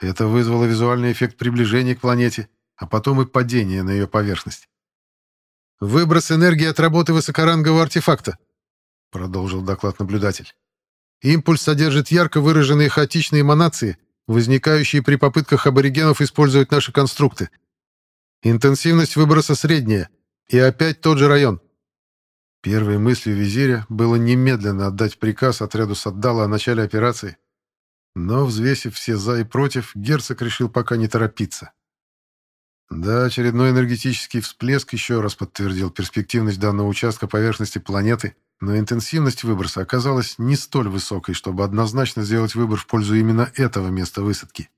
Это вызвало визуальный эффект приближения к планете, а потом и падения на ее поверхность. «Выброс энергии от работы высокорангового артефакта», — продолжил доклад наблюдатель. «Импульс содержит ярко выраженные хаотичные эманации, возникающие при попытках аборигенов использовать наши конструкты. Интенсивность выброса средняя, и опять тот же район. Первой мыслью визиря было немедленно отдать приказ отряду Саддала о начале операции. Но, взвесив все «за» и «против», герцог решил пока не торопиться. Да, очередной энергетический всплеск еще раз подтвердил перспективность данного участка поверхности планеты, но интенсивность выброса оказалась не столь высокой, чтобы однозначно сделать выбор в пользу именно этого места высадки.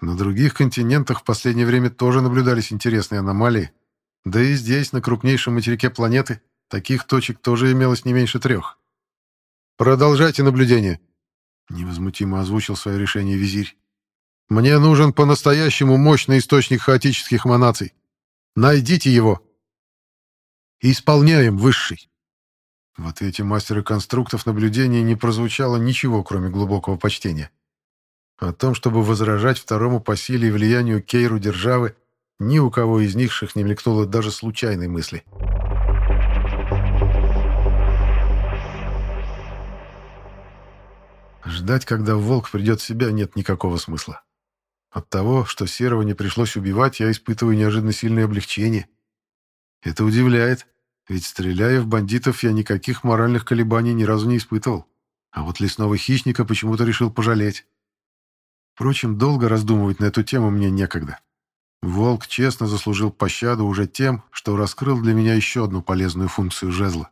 На других континентах в последнее время тоже наблюдались интересные аномалии, Да и здесь, на крупнейшем материке планеты, таких точек тоже имелось не меньше трех. «Продолжайте наблюдение», — невозмутимо озвучил свое решение визирь. «Мне нужен по-настоящему мощный источник хаотических эманаций. Найдите его!» «Исполняем, Высший!» В ответе мастера конструктов наблюдения не прозвучало ничего, кроме глубокого почтения. О том, чтобы возражать второму по силе и влиянию Кейру державы, ни у кого из нихших не мелькнуло даже случайной мысли. Ждать, когда волк придет в себя, нет никакого смысла. От того, что Серого не пришлось убивать, я испытываю неожиданно сильное облегчение. Это удивляет, ведь, стреляя в бандитов, я никаких моральных колебаний ни разу не испытывал. А вот лесного хищника почему-то решил пожалеть. Впрочем, долго раздумывать на эту тему мне некогда. Волк честно заслужил пощаду уже тем, что раскрыл для меня еще одну полезную функцию жезла.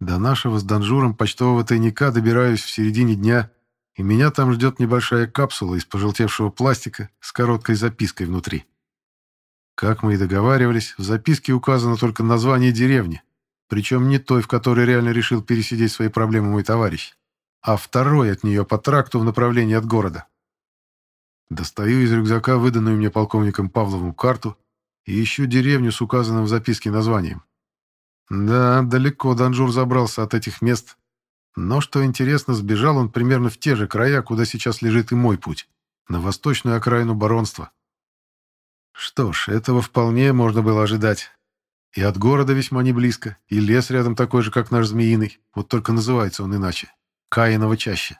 До нашего с Данжуром почтового тайника добираюсь в середине дня, и меня там ждет небольшая капсула из пожелтевшего пластика с короткой запиской внутри. Как мы и договаривались, в записке указано только название деревни, причем не той, в которой реально решил пересидеть свои проблемы мой товарищ, а второй от нее по тракту в направлении от города. Достаю из рюкзака выданную мне полковником Павловым карту и ищу деревню с указанным в записке названием. Да, далеко Данжур забрался от этих мест, но, что интересно, сбежал он примерно в те же края, куда сейчас лежит и мой путь, на восточную окраину баронства. Что ж, этого вполне можно было ожидать. И от города весьма не близко, и лес рядом такой же, как наш Змеиный, вот только называется он иначе. Каинова чаща.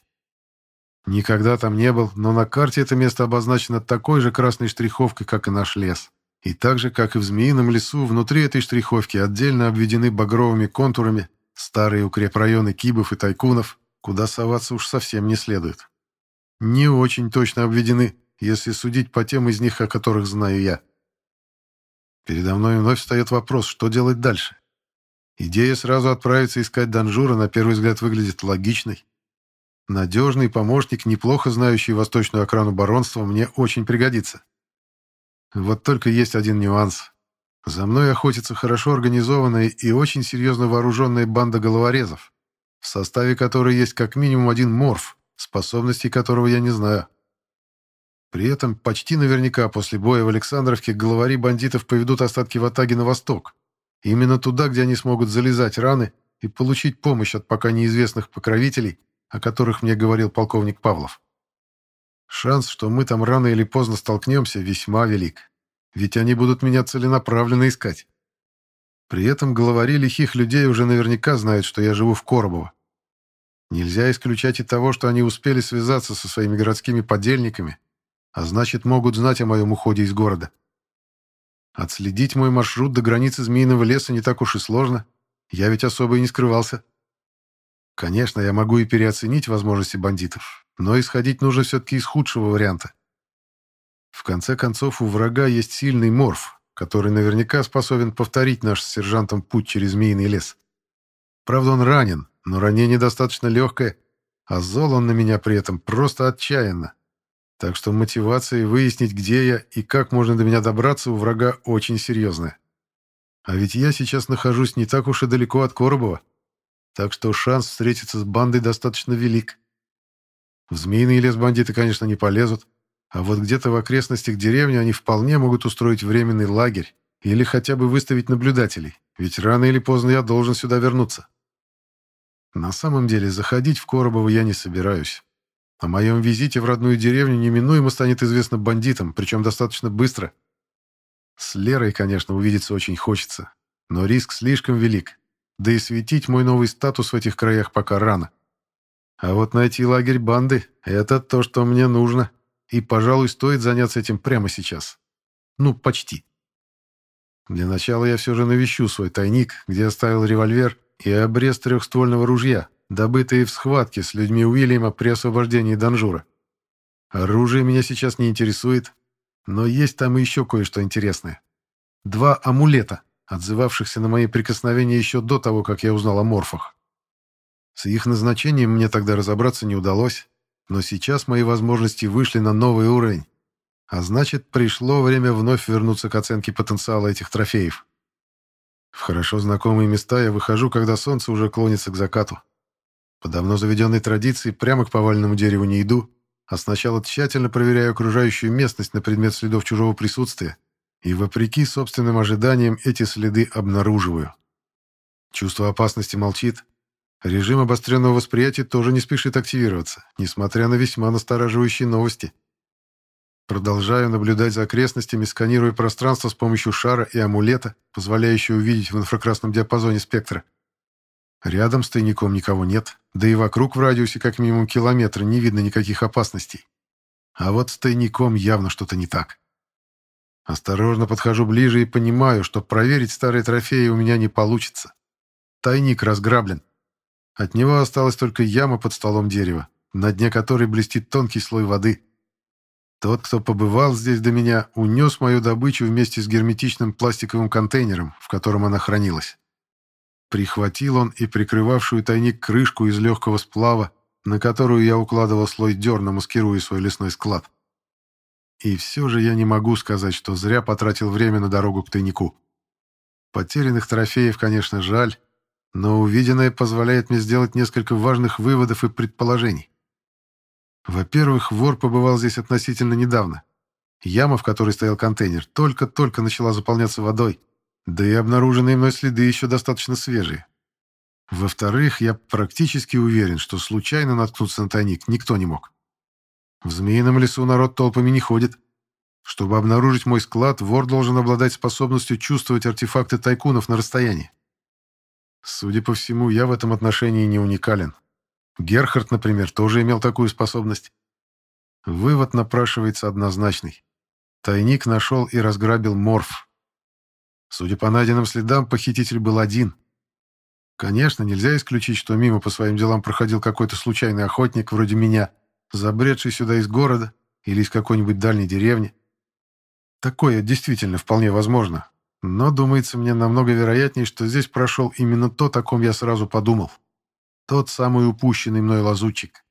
Никогда там не был, но на карте это место обозначено такой же красной штриховкой, как и наш лес. И так же, как и в Змеином лесу, внутри этой штриховки отдельно обведены багровыми контурами старые укрепрайоны кибов и тайкунов, куда соваться уж совсем не следует. Не очень точно обведены, если судить по тем из них, о которых знаю я. Передо мной вновь встает вопрос, что делать дальше. Идея сразу отправиться искать Данжура на первый взгляд выглядит логичной. Надежный помощник, неплохо знающий восточную окрану баронства, мне очень пригодится. Вот только есть один нюанс. За мной охотится хорошо организованная и очень серьезно вооруженная банда головорезов, в составе которой есть как минимум один морф, способностей которого я не знаю. При этом почти наверняка после боя в Александровке главари бандитов поведут остатки в атаге на восток. Именно туда, где они смогут залезать раны и получить помощь от пока неизвестных покровителей, о которых мне говорил полковник Павлов. Шанс, что мы там рано или поздно столкнемся, весьма велик. Ведь они будут меня целенаправленно искать. При этом главари лихих людей уже наверняка знают, что я живу в Коробово. Нельзя исключать и того, что они успели связаться со своими городскими подельниками а значит, могут знать о моем уходе из города. Отследить мой маршрут до границы Змеиного леса не так уж и сложно. Я ведь особо и не скрывался. Конечно, я могу и переоценить возможности бандитов, но исходить нужно все-таки из худшего варианта. В конце концов, у врага есть сильный морф, который наверняка способен повторить наш с сержантом путь через Змеиный лес. Правда, он ранен, но ранение достаточно легкое, а зол он на меня при этом просто отчаянно. Так что мотивация выяснить, где я и как можно до меня добраться, у врага очень серьезная. А ведь я сейчас нахожусь не так уж и далеко от Коробова. Так что шанс встретиться с бандой достаточно велик. В Змеиный лес бандиты, конечно, не полезут, а вот где-то в окрестностях деревни они вполне могут устроить временный лагерь или хотя бы выставить наблюдателей, ведь рано или поздно я должен сюда вернуться. На самом деле, заходить в Коробово я не собираюсь. О моем визите в родную деревню неминуемо станет известно бандитам, причем достаточно быстро. С Лерой, конечно, увидеться очень хочется, но риск слишком велик, да и светить мой новый статус в этих краях пока рано. А вот найти лагерь банды — это то, что мне нужно, и, пожалуй, стоит заняться этим прямо сейчас. Ну, почти. Для начала я все же навещу свой тайник, где оставил револьвер и обрез трехствольного ружья, добытые в схватке с людьми Уильяма при освобождении Данжура. Оружие меня сейчас не интересует, но есть там еще кое-что интересное. Два амулета, отзывавшихся на мои прикосновения еще до того, как я узнал о морфах. С их назначением мне тогда разобраться не удалось, но сейчас мои возможности вышли на новый уровень. А значит, пришло время вновь вернуться к оценке потенциала этих трофеев. В хорошо знакомые места я выхожу, когда солнце уже клонится к закату. По давно заведенной традиции прямо к поваленному дереву не иду, а сначала тщательно проверяю окружающую местность на предмет следов чужого присутствия, и, вопреки собственным ожиданиям, эти следы обнаруживаю. Чувство опасности молчит. Режим обостренного восприятия тоже не спешит активироваться, несмотря на весьма настораживающие новости. Продолжаю наблюдать за окрестностями, сканируя пространство с помощью шара и амулета, позволяющего увидеть в инфракрасном диапазоне спектра. Рядом с тайником никого нет, да и вокруг в радиусе как минимум километра не видно никаких опасностей. А вот с тайником явно что-то не так. Осторожно подхожу ближе и понимаю, что проверить старые трофеи у меня не получится. Тайник разграблен. От него осталась только яма под столом дерева, на дне которой блестит тонкий слой воды. Тот, кто побывал здесь до меня, унес мою добычу вместе с герметичным пластиковым контейнером, в котором она хранилась. Прихватил он и прикрывавшую тайник крышку из легкого сплава, на которую я укладывал слой дерна, маскируя свой лесной склад. И все же я не могу сказать, что зря потратил время на дорогу к тайнику. Потерянных трофеев, конечно, жаль, но увиденное позволяет мне сделать несколько важных выводов и предположений. Во-первых, вор побывал здесь относительно недавно. Яма, в которой стоял контейнер, только-только начала заполняться водой, да и обнаруженные мной следы еще достаточно свежие. Во-вторых, я практически уверен, что случайно наткнуться на тайник никто не мог. В Змеином лесу народ толпами не ходит. Чтобы обнаружить мой склад, вор должен обладать способностью чувствовать артефакты тайкунов на расстоянии. Судя по всему, я в этом отношении не уникален. Герхард, например, тоже имел такую способность. Вывод напрашивается однозначный. Тайник нашел и разграбил Морф. Судя по найденным следам, похититель был один. Конечно, нельзя исключить, что мимо по своим делам проходил какой-то случайный охотник, вроде меня, забредший сюда из города или из какой-нибудь дальней деревни. Такое действительно вполне возможно. Но, думается мне, намного вероятнее, что здесь прошел именно то, о ком я сразу подумал. Тот самый упущенный мной лазутчик.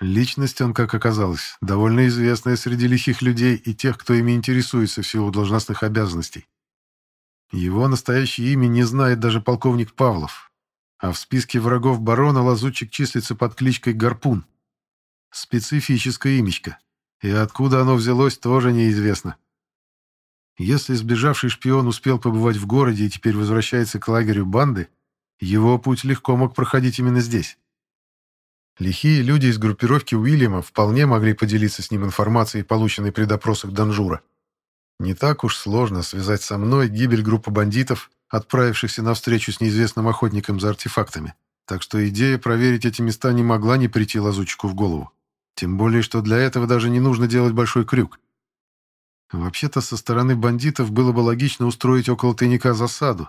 Личность он, как оказалось, довольно известная среди лихих людей и тех, кто ими интересуется в силу должностных обязанностей. Его настоящее имя не знает даже полковник Павлов, а в списке врагов барона лазутчик числится под кличкой Гарпун. Специфическое имечко, и откуда оно взялось, тоже неизвестно. Если сбежавший шпион успел побывать в городе и теперь возвращается к лагерю банды, его путь легко мог проходить именно здесь. Лихие люди из группировки Уильяма вполне могли поделиться с ним информацией, полученной при допросах Данжура. Не так уж сложно связать со мной гибель группы бандитов, отправившихся на встречу с неизвестным охотником за артефактами. Так что идея проверить эти места не могла не прийти лазутчику в голову. Тем более, что для этого даже не нужно делать большой крюк. Вообще-то, со стороны бандитов было бы логично устроить около тайника засаду.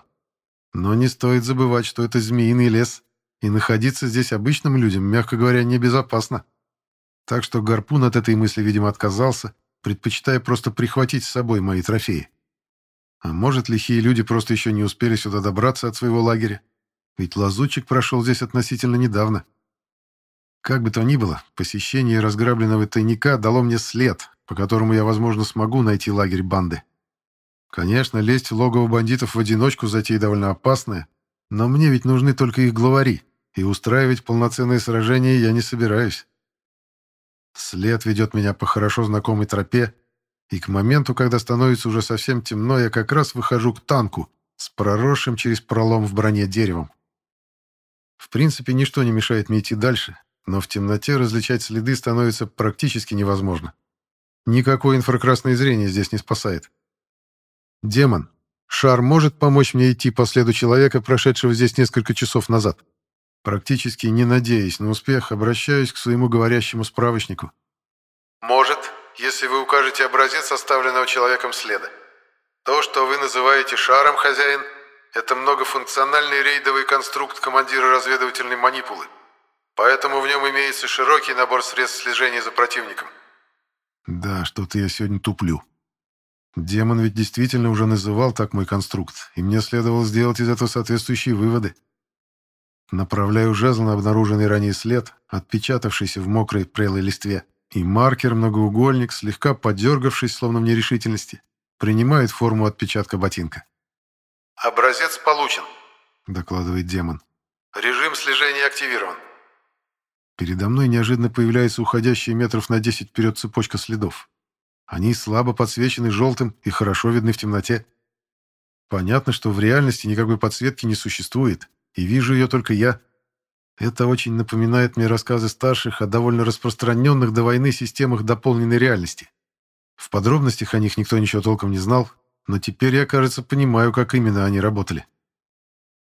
Но не стоит забывать, что это змеиный лес, и находиться здесь обычным людям, мягко говоря, небезопасно. Так что гарпун от этой мысли, видимо, отказался, предпочитая просто прихватить с собой мои трофеи. А может, лихие люди просто еще не успели сюда добраться от своего лагеря? Ведь лазутчик прошел здесь относительно недавно. Как бы то ни было, посещение разграбленного тайника дало мне след, по которому я, возможно, смогу найти лагерь банды. Конечно, лезть в логово бандитов в одиночку затея довольно опасная, но мне ведь нужны только их главари, и устраивать полноценное сражение я не собираюсь. След ведет меня по хорошо знакомой тропе, и к моменту, когда становится уже совсем темно, я как раз выхожу к танку с проросшим через пролом в броне деревом. В принципе, ничто не мешает мне идти дальше, но в темноте различать следы становится практически невозможно. Никакое инфракрасное зрение здесь не спасает. Демон, шар может помочь мне идти по следу человека, прошедшего здесь несколько часов назад? Практически не надеясь на успех, обращаюсь к своему говорящему справочнику. «Может, если вы укажете образец составленного человеком следа. То, что вы называете шаром, хозяин, это многофункциональный рейдовый конструкт командира разведывательной манипулы. Поэтому в нем имеется широкий набор средств слежения за противником». «Да, что-то я сегодня туплю. Демон ведь действительно уже называл так мой конструкт, и мне следовало сделать из этого соответствующие выводы. Направляю жезл на обнаруженный ранее след, отпечатавшийся в мокрой прелой листве, И маркер-многоугольник, слегка подергавшись, словно в нерешительности, принимает форму отпечатка ботинка. «Образец получен», — докладывает демон. «Режим слежения активирован». Передо мной неожиданно появляется уходящая метров на 10 вперед цепочка следов. Они слабо подсвечены желтым и хорошо видны в темноте. Понятно, что в реальности никакой подсветки не существует, и вижу ее только я. Это очень напоминает мне рассказы старших о довольно распространенных до войны системах дополненной реальности. В подробностях о них никто ничего толком не знал, но теперь я, кажется, понимаю, как именно они работали.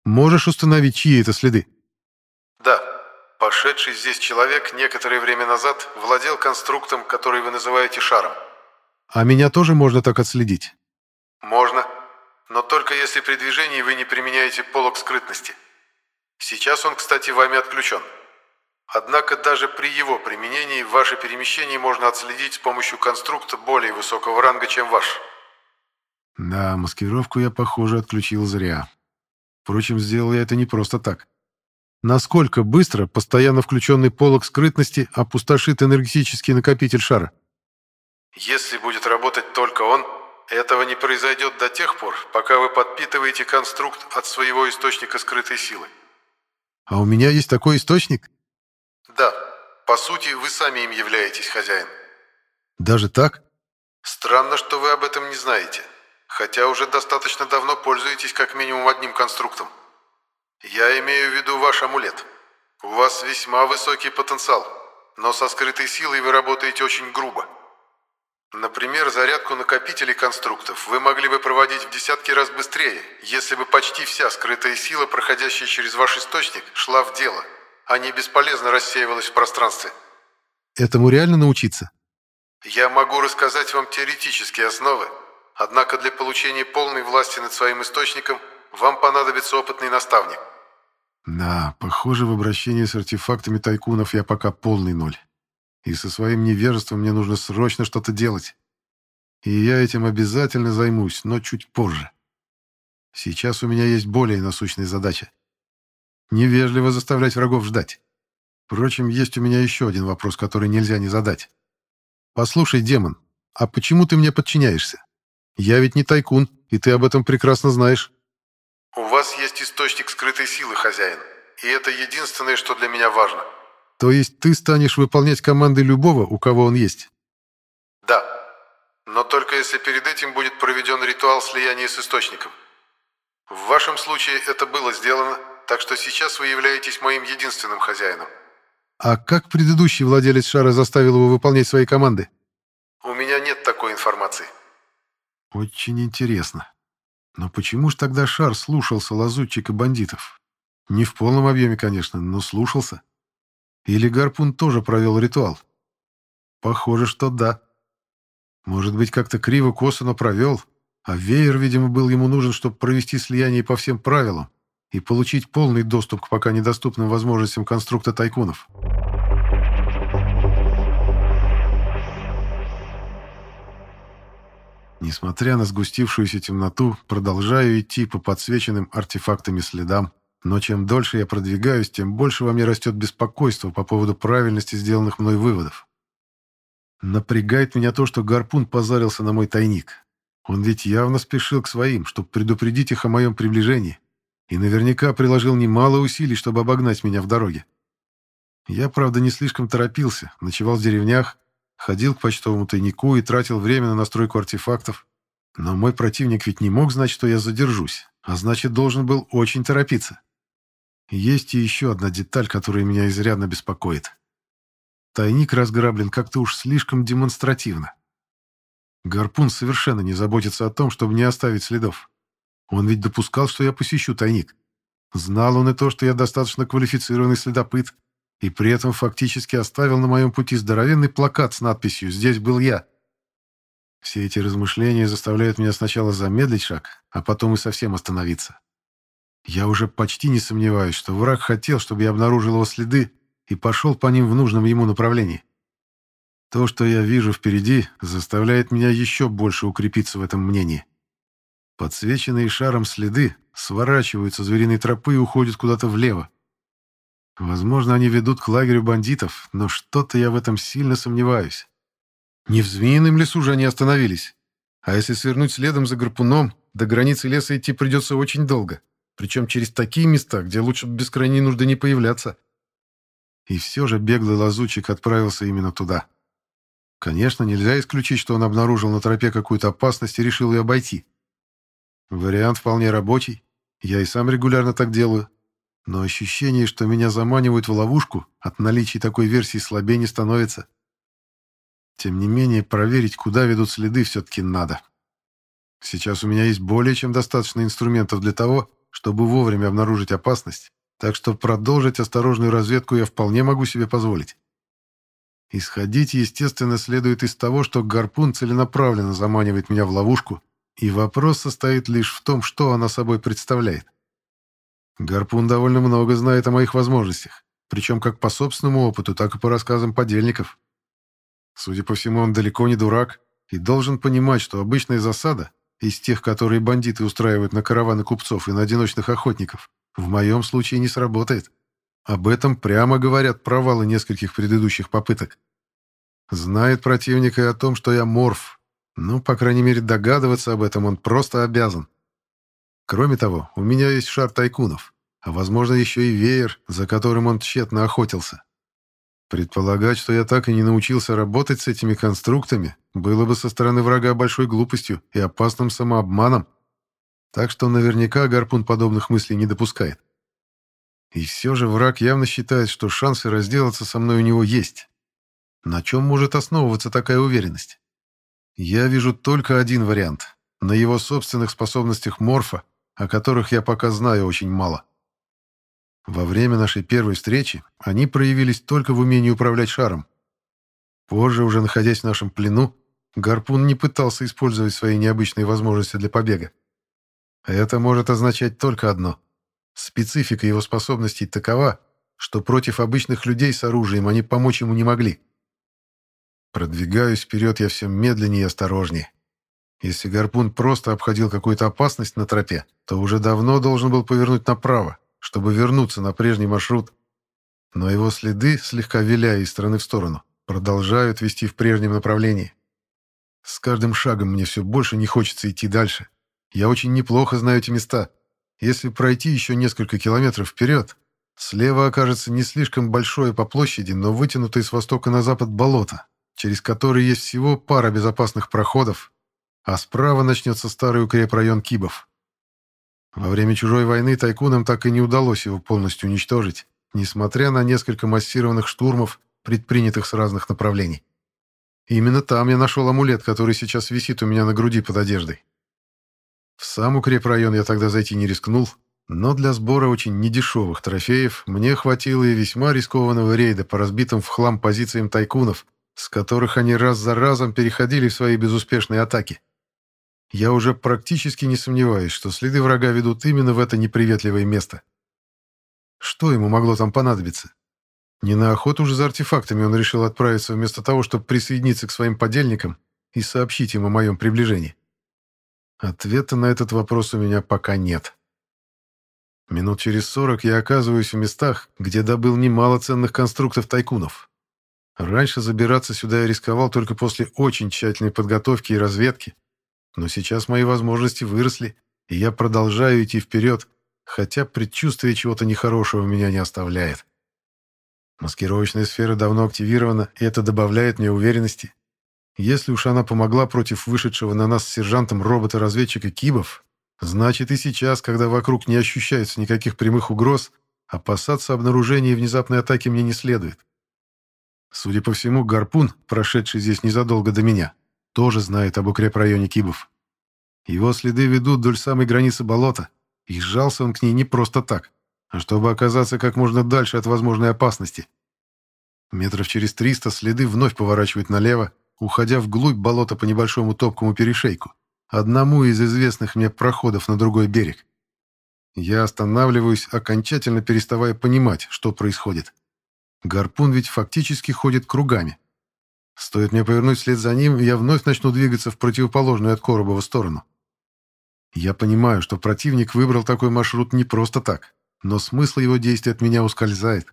Можешь установить, чьи это следы? Пошедший здесь человек некоторое время назад владел конструктом, который вы называете шаром. А меня тоже можно так отследить? Можно. Но только если при движении вы не применяете полок скрытности. Сейчас он, кстати, вами отключен. Однако даже при его применении ваше перемещение можно отследить с помощью конструкта более высокого ранга, чем ваш. Да, маскировку я, похоже, отключил зря. Впрочем, сделал я это не просто так. Насколько быстро постоянно включенный полок скрытности опустошит энергетический накопитель шара? Если будет работать только он, этого не произойдет до тех пор, пока вы подпитываете конструкт от своего источника скрытой силы. А у меня есть такой источник? Да. По сути, вы сами им являетесь хозяин. Даже так? Странно, что вы об этом не знаете. Хотя уже достаточно давно пользуетесь как минимум одним конструктом. Я имею в виду ваш амулет. У вас весьма высокий потенциал, но со скрытой силой вы работаете очень грубо. Например, зарядку накопителей конструктов вы могли бы проводить в десятки раз быстрее, если бы почти вся скрытая сила, проходящая через ваш источник, шла в дело, а не бесполезно рассеивалась в пространстве. Этому реально научиться? Я могу рассказать вам теоретические основы, однако для получения полной власти над своим источником вам понадобится опытный наставник. Да, похоже, в обращении с артефактами тайкунов я пока полный ноль. И со своим невежеством мне нужно срочно что-то делать. И я этим обязательно займусь, но чуть позже. Сейчас у меня есть более насущная задача. Невежливо заставлять врагов ждать. Впрочем, есть у меня еще один вопрос, который нельзя не задать. Послушай, демон, а почему ты мне подчиняешься? Я ведь не тайкун, и ты об этом прекрасно знаешь. У вас есть источник скрытой силы, хозяин, и это единственное, что для меня важно. То есть ты станешь выполнять команды любого, у кого он есть? Да. Но только если перед этим будет проведен ритуал слияния с источником. В вашем случае это было сделано, так что сейчас вы являетесь моим единственным хозяином. А как предыдущий владелец шара заставил его выполнять свои команды? У меня нет такой информации. Очень интересно. Но почему ж тогда шар слушался лазутчика бандитов? Не в полном объеме, конечно, но слушался. Или Гарпун тоже провел ритуал? Похоже, что да. Может быть, как-то криво-косо, но провел, а веер, видимо, был ему нужен, чтобы провести слияние по всем правилам и получить полный доступ к пока недоступным возможностям конструкта тайкунов. Несмотря на сгустившуюся темноту, продолжаю идти по подсвеченным артефактами следам, но чем дольше я продвигаюсь, тем больше во мне растет беспокойство по поводу правильности сделанных мной выводов. Напрягает меня то, что гарпун позарился на мой тайник. Он ведь явно спешил к своим, чтобы предупредить их о моем приближении, и наверняка приложил немало усилий, чтобы обогнать меня в дороге. Я, правда, не слишком торопился, ночевал в деревнях, ходил к почтовому тайнику и тратил время на настройку артефактов. Но мой противник ведь не мог знать, что я задержусь, а значит, должен был очень торопиться. Есть и еще одна деталь, которая меня изрядно беспокоит. Тайник разграблен как-то уж слишком демонстративно. Гарпун совершенно не заботится о том, чтобы не оставить следов. Он ведь допускал, что я посещу тайник. Знал он и то, что я достаточно квалифицированный следопыт, и при этом фактически оставил на моем пути здоровенный плакат с надписью «Здесь был я». Все эти размышления заставляют меня сначала замедлить шаг, а потом и совсем остановиться. Я уже почти не сомневаюсь, что враг хотел, чтобы я обнаружил его следы и пошел по ним в нужном ему направлении. То, что я вижу впереди, заставляет меня еще больше укрепиться в этом мнении. Подсвеченные шаром следы сворачиваются звериной тропы и уходят куда-то влево. Возможно, они ведут к лагерю бандитов, но что-то я в этом сильно сомневаюсь. Не в змеином лесу же они остановились. А если свернуть следом за гарпуном, до границы леса идти придется очень долго. Причем через такие места, где лучше без крайней нужды не появляться. И все же беглый лазучик отправился именно туда. Конечно, нельзя исключить, что он обнаружил на тропе какую-то опасность и решил ее обойти. Вариант вполне рабочий. Я и сам регулярно так делаю. Но ощущение, что меня заманивают в ловушку, от наличия такой версии слабее не становится. Тем не менее, проверить, куда ведут следы, все-таки надо. Сейчас у меня есть более чем достаточно инструментов для того, чтобы вовремя обнаружить опасность, так что продолжить осторожную разведку я вполне могу себе позволить. Исходить, естественно, следует из того, что гарпун целенаправленно заманивает меня в ловушку, и вопрос состоит лишь в том, что она собой представляет. Гарпун довольно много знает о моих возможностях, причем как по собственному опыту, так и по рассказам подельников. Судя по всему, он далеко не дурак и должен понимать, что обычная засада из тех, которые бандиты устраивают на караваны купцов и на одиночных охотников, в моем случае не сработает. Об этом прямо говорят провалы нескольких предыдущих попыток. Знает противник и о том, что я морф. Ну, по крайней мере, догадываться об этом он просто обязан. Кроме того, у меня есть шар тайкунов, а, возможно, еще и веер, за которым он тщетно охотился. Предполагать, что я так и не научился работать с этими конструктами, было бы со стороны врага большой глупостью и опасным самообманом. Так что наверняка Гарпун подобных мыслей не допускает. И все же враг явно считает, что шансы разделаться со мной у него есть. На чем может основываться такая уверенность? Я вижу только один вариант. На его собственных способностях Морфа, о которых я пока знаю очень мало. Во время нашей первой встречи они проявились только в умении управлять шаром. Позже, уже находясь в нашем плену, Гарпун не пытался использовать свои необычные возможности для побега. Это может означать только одно. Специфика его способностей такова, что против обычных людей с оружием они помочь ему не могли. Продвигаюсь вперед я все медленнее и осторожнее. Если Гарпун просто обходил какую-то опасность на тропе, то уже давно должен был повернуть направо, чтобы вернуться на прежний маршрут, но его следы, слегка виляя из стороны в сторону, продолжают вести в прежнем направлении. С каждым шагом мне все больше не хочется идти дальше. Я очень неплохо знаю эти места. Если пройти еще несколько километров вперед, слева окажется не слишком большое по площади, но вытянутое с востока на запад болото, через которое есть всего пара безопасных проходов, а справа начнется старый укрепрайон Кибов. Во время чужой войны тайкунам так и не удалось его полностью уничтожить, несмотря на несколько массированных штурмов, предпринятых с разных направлений. именно там я нашел амулет, который сейчас висит у меня на груди под одеждой. В сам укрепрайон я тогда зайти не рискнул, но для сбора очень недешевых трофеев мне хватило и весьма рискованного рейда по разбитым в хлам позициям тайкунов, с которых они раз за разом переходили в свои безуспешные атаки. Я уже практически не сомневаюсь, что следы врага ведут именно в это неприветливое место. Что ему могло там понадобиться? Не на охоту уже за артефактами он решил отправиться вместо того, чтобы присоединиться к своим подельникам и сообщить им о моем приближении. Ответа на этот вопрос у меня пока нет. Минут через сорок я оказываюсь в местах, где добыл немало ценных конструктов тайкунов. Раньше забираться сюда я рисковал только после очень тщательной подготовки и разведки, но сейчас мои возможности выросли, и я продолжаю идти вперед, хотя предчувствие чего-то нехорошего меня не оставляет. Маскировочная сфера давно активирована, и это добавляет мне уверенности. Если уж она помогла против вышедшего на нас с сержантом робота-разведчика Кибов, значит и сейчас, когда вокруг не ощущается никаких прямых угроз, опасаться обнаружения и внезапной атаки мне не следует. Судя по всему, гарпун, прошедший здесь незадолго до меня, тоже знает об укрепрайоне Кибов. Его следы ведут вдоль самой границы болота, и сжался он к ней не просто так, а чтобы оказаться как можно дальше от возможной опасности. Метров через триста следы вновь поворачивают налево, уходя вглубь болота по небольшому топкому перешейку, одному из известных мне проходов на другой берег. Я останавливаюсь, окончательно переставая понимать, что происходит. Гарпун ведь фактически ходит кругами, Стоит мне повернуть вслед за ним, я вновь начну двигаться в противоположную от Коробова сторону. Я понимаю, что противник выбрал такой маршрут не просто так, но смысл его действий от меня ускользает,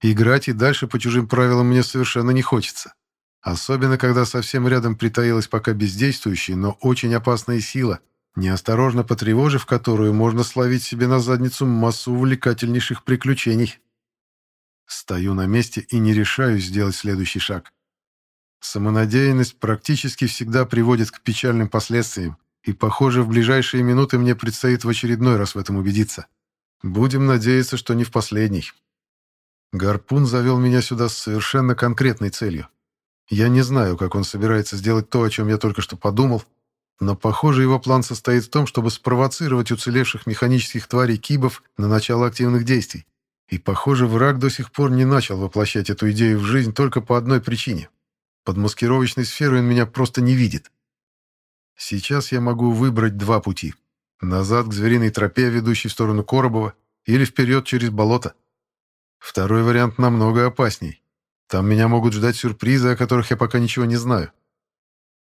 Играть и дальше по чужим правилам мне совершенно не хочется. Особенно, когда совсем рядом притаилась пока бездействующая, но очень опасная сила, неосторожно потревожив которую, можно словить себе на задницу массу увлекательнейших приключений. Стою на месте и не решаюсь сделать следующий шаг. Самонадеянность практически всегда приводит к печальным последствиям, и, похоже, в ближайшие минуты мне предстоит в очередной раз в этом убедиться. Будем надеяться, что не в последний. Гарпун завел меня сюда с совершенно конкретной целью. Я не знаю, как он собирается сделать то, о чем я только что подумал, но, похоже, его план состоит в том, чтобы спровоцировать уцелевших механических тварей кибов на начало активных действий. И, похоже, враг до сих пор не начал воплощать эту идею в жизнь только по одной причине. Под маскировочной сферой он меня просто не видит. Сейчас я могу выбрать два пути. Назад к звериной тропе, ведущей в сторону Коробова, или вперед через болото. Второй вариант намного опасней. Там меня могут ждать сюрпризы, о которых я пока ничего не знаю.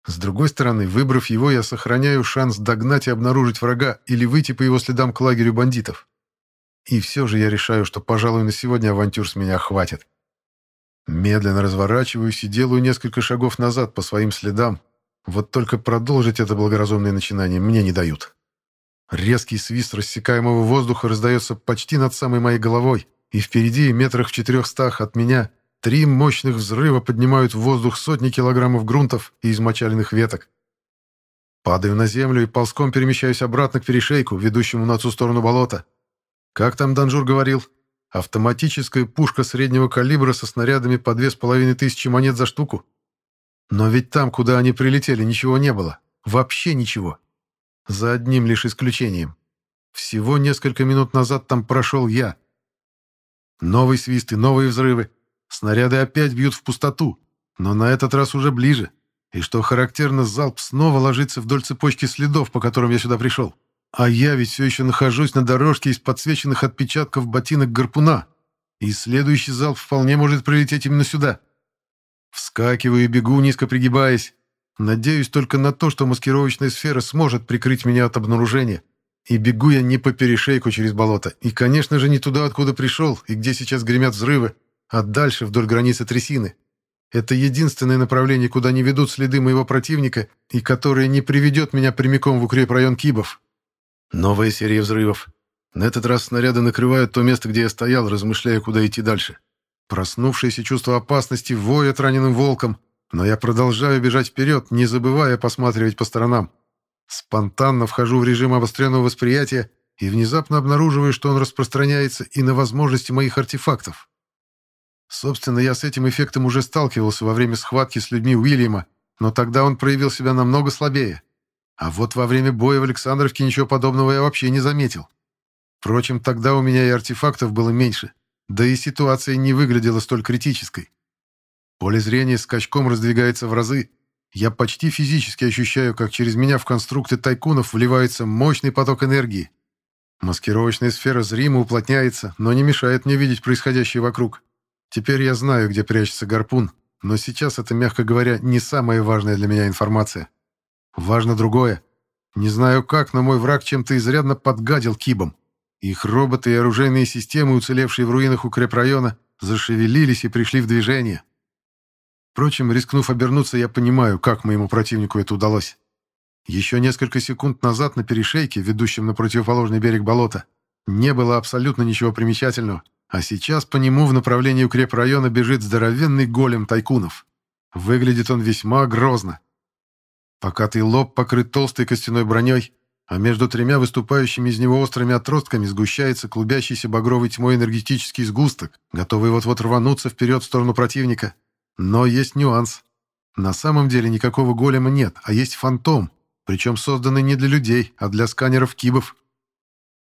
С другой стороны, выбрав его, я сохраняю шанс догнать и обнаружить врага или выйти по его следам к лагерю бандитов. И все же я решаю, что, пожалуй, на сегодня авантюр с меня хватит. Медленно разворачиваюсь и делаю несколько шагов назад по своим следам. Вот только продолжить это благоразумное начинание мне не дают. Резкий свист рассекаемого воздуха раздается почти над самой моей головой, и впереди, метрах в четырехстах от меня, Три мощных взрыва поднимают в воздух сотни килограммов грунтов и измочаленных веток. Падаю на землю и ползком перемещаюсь обратно к перешейку, ведущему на ту сторону болота. Как там Данжур говорил? Автоматическая пушка среднего калибра со снарядами по две с половиной тысячи монет за штуку. Но ведь там, куда они прилетели, ничего не было. Вообще ничего. За одним лишь исключением. Всего несколько минут назад там прошел я. Новый свист и новые взрывы. Снаряды опять бьют в пустоту, но на этот раз уже ближе. И что характерно, залп снова ложится вдоль цепочки следов, по которым я сюда пришел. А я ведь все еще нахожусь на дорожке из подсвеченных отпечатков ботинок гарпуна. И следующий залп вполне может прилететь именно сюда. Вскакиваю и бегу, низко пригибаясь. Надеюсь только на то, что маскировочная сфера сможет прикрыть меня от обнаружения. И бегу я не по перешейку через болото. И, конечно же, не туда, откуда пришел, и где сейчас гремят взрывы, а дальше вдоль границы трясины. Это единственное направление, куда не ведут следы моего противника и которое не приведет меня прямиком в укрепрайон Кибов. Новая серия взрывов. На этот раз снаряды накрывают то место, где я стоял, размышляя, куда идти дальше. Проснувшееся чувство опасности воет раненым волком, но я продолжаю бежать вперед, не забывая посматривать по сторонам. Спонтанно вхожу в режим обостренного восприятия и внезапно обнаруживаю, что он распространяется и на возможности моих артефактов. Собственно, я с этим эффектом уже сталкивался во время схватки с людьми Уильяма, но тогда он проявил себя намного слабее. А вот во время боя в Александровке ничего подобного я вообще не заметил. Впрочем, тогда у меня и артефактов было меньше, да и ситуация не выглядела столь критической. Поле зрения скачком раздвигается в разы. Я почти физически ощущаю, как через меня в конструкты тайкунов вливается мощный поток энергии. Маскировочная сфера зримо уплотняется, но не мешает мне видеть происходящее вокруг. Теперь я знаю, где прячется гарпун, но сейчас это, мягко говоря, не самая важная для меня информация. Важно другое. Не знаю как, но мой враг чем-то изрядно подгадил кибом. Их роботы и оружейные системы, уцелевшие в руинах укрепрайона, зашевелились и пришли в движение. Впрочем, рискнув обернуться, я понимаю, как моему противнику это удалось. Еще несколько секунд назад на перешейке, ведущем на противоположный берег болота, не было абсолютно ничего примечательного. А сейчас по нему в направлении укрепрайона бежит здоровенный голем тайкунов. Выглядит он весьма грозно. Покатый лоб покрыт толстой костяной броней, а между тремя выступающими из него острыми отростками сгущается клубящийся багровой тьмой энергетический сгусток, готовый вот-вот рвануться вперед в сторону противника. Но есть нюанс. На самом деле никакого голема нет, а есть фантом, причем созданный не для людей, а для сканеров кибов.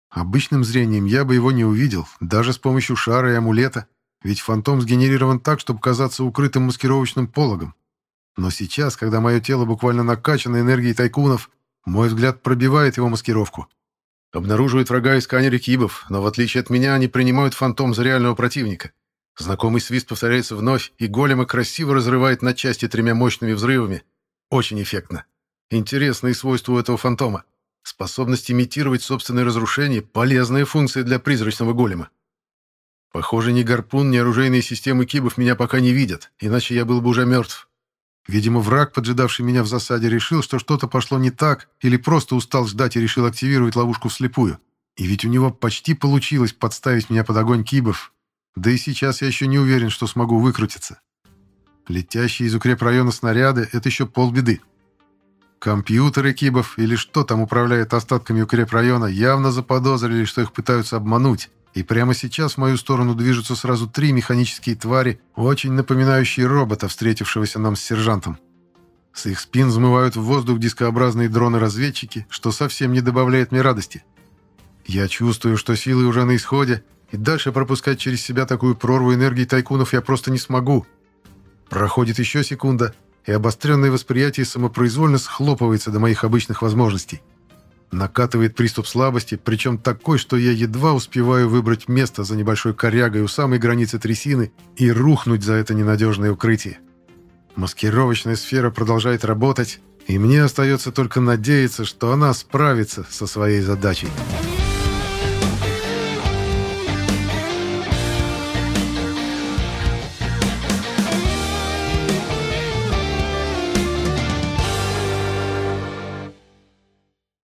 Обычным зрением я бы его не увидел, даже с помощью шара и амулета, ведь фантом сгенерирован так, чтобы казаться укрытым маскировочным пологом. Но сейчас, когда мое тело буквально накачано энергией тайкунов, мой взгляд пробивает его маскировку. Обнаруживают врага и сканеры кибов, но в отличие от меня они принимают фантом за реального противника. Знакомый свист повторяется вновь, и голема красиво разрывает на части тремя мощными взрывами. Очень эффектно. Интересные свойства у этого фантома. Способность имитировать собственное разрушение – полезная функция для призрачного голема. Похоже, ни гарпун, ни оружейные системы кибов меня пока не видят, иначе я был бы уже мертв. Видимо, враг, поджидавший меня в засаде, решил, что что-то пошло не так, или просто устал ждать и решил активировать ловушку вслепую. И ведь у него почти получилось подставить меня под огонь кибов. Да и сейчас я еще не уверен, что смогу выкрутиться. Летящие из укрепрайона снаряды — это еще полбеды. Компьютеры кибов или что там управляет остатками укрепрайона явно заподозрили, что их пытаются обмануть, и прямо сейчас в мою сторону движутся сразу три механические твари, очень напоминающие робота, встретившегося нам с сержантом. С их спин взмывают в воздух дискообразные дроны-разведчики, что совсем не добавляет мне радости. Я чувствую, что силы уже на исходе, и дальше пропускать через себя такую прорву энергии тайкунов я просто не смогу. Проходит еще секунда, и обостренное восприятие самопроизвольно схлопывается до моих обычных возможностей. Накатывает приступ слабости, причем такой, что я едва успеваю выбрать место за небольшой корягой у самой границы трясины и рухнуть за это ненадежное укрытие. Маскировочная сфера продолжает работать, и мне остается только надеяться, что она справится со своей задачей.